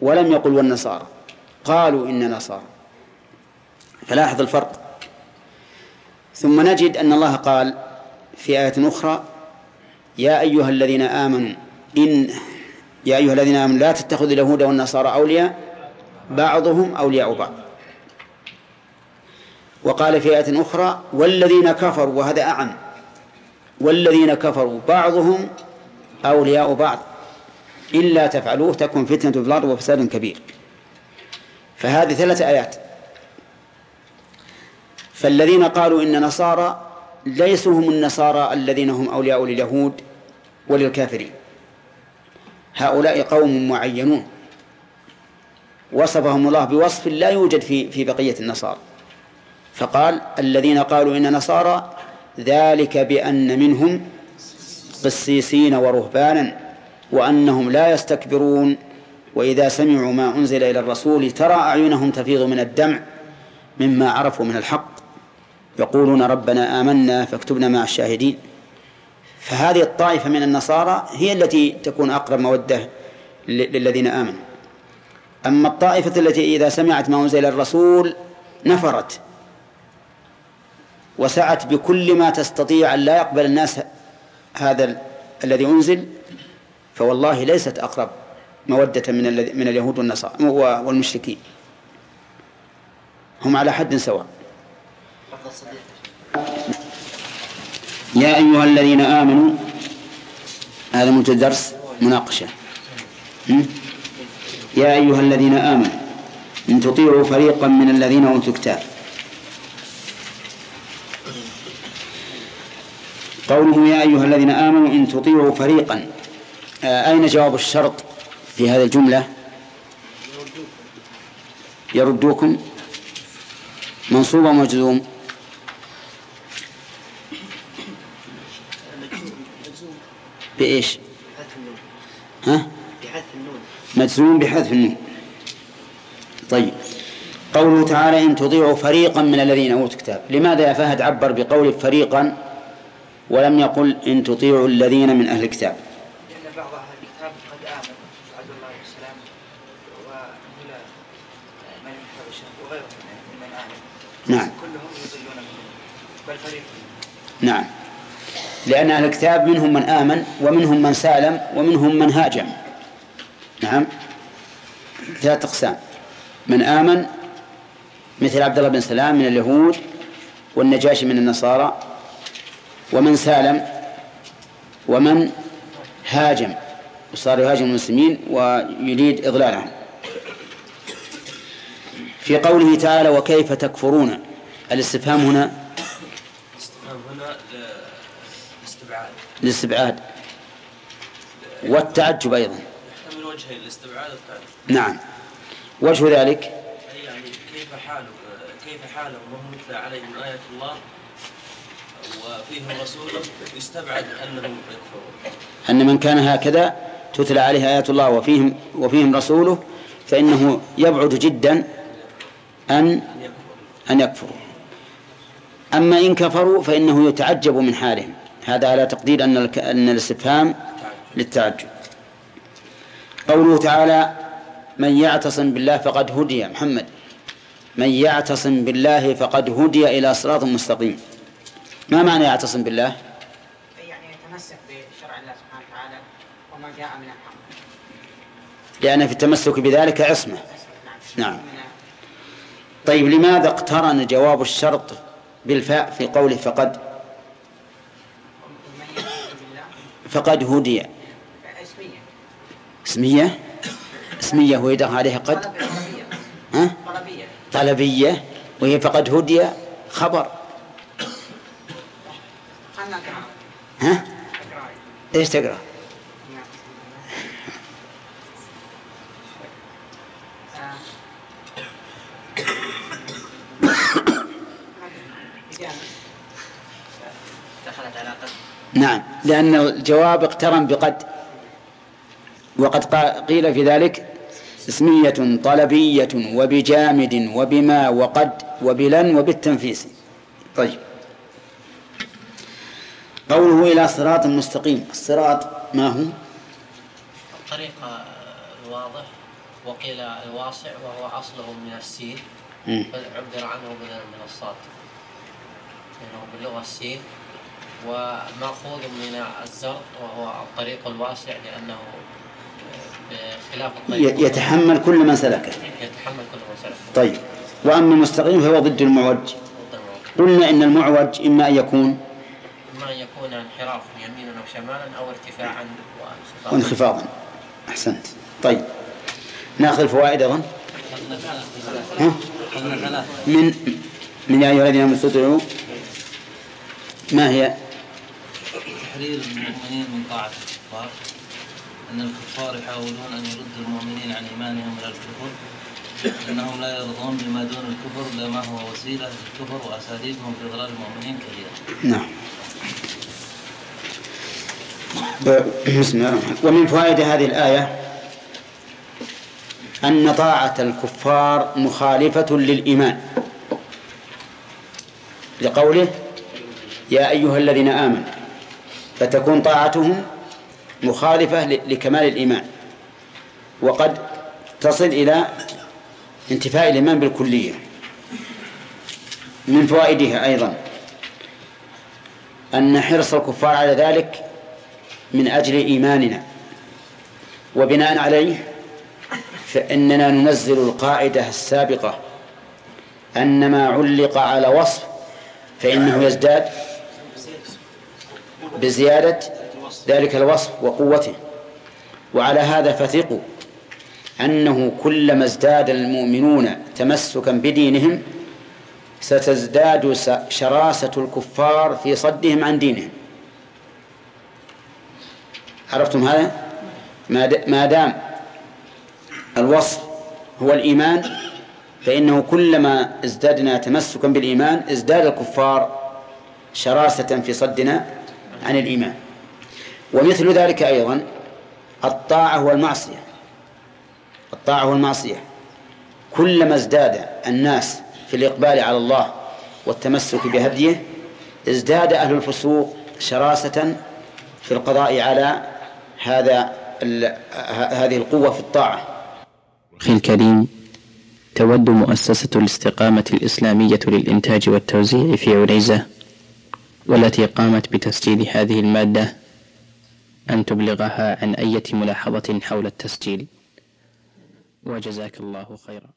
ولم يقل والنصارى. قالوا إنا نصارى. فلاحظ الفرق. ثم نجد أن الله قال في آية أخرى يا أيها الذين آمنوا إن يا أيها الذين آمنوا لا تتخذوا اليهود والنصارى أولياء بعضهم أولياء بعض. وقال في آية أخرى والذين كفروا وهذا أعم والذين كفروا بعضهم أولياء بعض. إلا تفعلوه تكن فتنة في الأرض وفساد كبير. فهذه ثلاث آيات. فالذين قالوا إن نصارى ليسوا هم النصارى الذين هم أولياء لليهود وللكافرين. هؤلاء قوم معينون. وصفهم الله بوصف لا يوجد في في بقية النصارى. فقال الذين قالوا إن نصارى ذلك بأن منهم قسيسين ورهبانا وأنهم لا يستكبرون. وإذا سمعوا ما أنزل إلى الرسول ترى أعينهم تفيض من الدمع مما عرفوا من الحق. يقولون ربنا آمنا فاكتبنا مع الشاهدين. فهذه الطائفة من النصارى هي التي تكون أقرب مودة للذين آمنوا. أما الطائفة التي إذا سمعت ما أنزل الرسول نفرت. وسعت بكل ما تستطيع أن لا يقبل الناس هذا الذي أنزل فوالله ليست أقرب مودة من من اليهود والنصارى والمشركين. هم على حد سواء. يا أيها الذين آمنوا هذا موجود درس مناقشة. يا أيها الذين آمنوا إن تطيعوا فريقا من الذين أوتوا الكتاب. قوله يا أيها الذين آمنوا إن تطيعوا فريقا. آه، أين جواب الشرط في هذه الجملة؟ يردوكم؟ منصوب ومجزوم بإيش؟ ها؟ مجزوم بحذف النون. طيب. قوله تعالى إن تطيعوا فريقا من الذين أوتوا الكتاب. لماذا يا فهد عبر بقول فريقا ولم يقل إن تطيعوا الذين من أهل الكتاب؟ لأن بعض أهل الكتاب قد آمن عبد الله عليه السلام وهنا من وغيرهم ممن آمن. نعم. كلهم يضلون بل فريق نعم. لأن أهل الكتاب منهم من آمن ومنهم من سالم ومنهم من هاجم. نعم. ثلاثة أقسام. من آمن مثل عبد الله بن سلام من اليهود والنجاشي من النصارى ومن سالم ومن هاجم وصار يهاجم المسلمين ويريد إضلالهم. في قوله تعالى وكيف تكفرون؟ الاستفهام هنا الاستفهام هنا للاستبعاد والتعجب أيضا. يحتمل وجهين الاستبعاد والتعجب. نعم. وجه ذلك؟ يعني كيف حال كيف حالهم وهم مثل عليهم آية الله وفيهم رسوله يستبعد أنهم يكفرون أن من كان هكذا تتلى عليه آيات الله وفيهم وفيهم رسوله فإنه يبعد جدا أن أن يكفروا أما إن كفروا فإنه يتعجب من حالهم. هذا على تقدير أن أن الاستفهام للتعجب. قوله تعالى من يعتصم بالله فقد هدي محمد. من يعتصم بالله فقد هدي إلى صراط مستقيم ما معنى يعتصم بالله؟ يعني يتمسك بشرع الله سبحانه وتعالى وما جاء من الحق. لأن في التمسك بذلك عصمة. نعم. طيب لماذا اقترن جواب الشرط بالفاء في قوله فقد فقد هدي. اسمية. اسمية؟ ويدخل عليها قد؟ ها؟ طلبية. وهي فقد هدي خبر. ها؟ إيش تقرأ؟ نعم. لأن الجواب اقترن بقد. وقد قيل في ذلك اسمية طلبية وبجامد وبما وقد وبلن وبالتنفيس. طيب. قوله إلى صراط مستقيم. الصراط ما هو؟ الطريق الواضح. وقيل الواسع وهو أصله من السين. مم. عبر عنه بدلا من الصاد. لأنه باللغة السين. ومأخوذ من الزرق وهو الطريق الواسع لأنه بخلاف الطريق يتحمل كل من سلكه. يتحمل كل ما سلف طيب. وأما المستقيم فهو ضد المعوج. قلنا إن المعوج إما أن يكون إما أن يكون انحراف يمينا أو شمالا أو ارتفاعا وانخفاضا. أحسنت. طيب. نأخذ الفوائد أظن ها؟ من من يا أيها الذين آمنوا استطيعوا. ما هي؟ تحرير المؤمنين من طاعة الكفار أن الكفار يحاولون أن يردوا المؤمنين عن إيمانهم إلى الكفر لأنهم لا يرضون بما دون الكفر لما هو وسيلة للكفر وأساليبهم في إضلال المؤمنين كثيرة نعم. بسم الله. ومن فوائد هذه الآية أن طاعة الكفار مخالفة للإيمان. لقوله يا أيها الذين آمنوا فتكون طاعتهم مخالفة لكمال الإيمان. وقد تصل إلى انتفاء الإيمان بالكلية من فوائدها أيضا. أن حرص الكفار على ذلك من أجل إيماننا. وبناء عليه فإننا ننزل القاعدة السابقة أن ما علق على وصف فإنه يزداد بزيادة ذلك الوصف وقوته. وعلى هذا فثقوا أنه كلما ازداد المؤمنون تمسكا بدينهم ستزداد شراسة الكفار في صدهم عن دينهم. عرفتم هذا؟ ما دام الوصف هو الإيمان فإنه كلما ازددنا تمسكا بالإيمان ازداد الكفار شراسة في صدنا. عن الإيمان. ومثل ذلك أيضا الطاعة والمعصية. الطاعة والمعصية. كلما ازداد الناس في الإقبال على الله والتمسك بهديه ازداد أهل الفسوق شراسة في القضاء على هذا هذه القوة في الطاعة. أخي الكريم تود مؤسسة الاستقامة الإسلامية للإنتاج والتوزيع في عنيزة والتي قامت بتسجيل هذه المادة أن تبلغها عن أية ملاحظة حول التسجيل. وجزاك الله خيرا.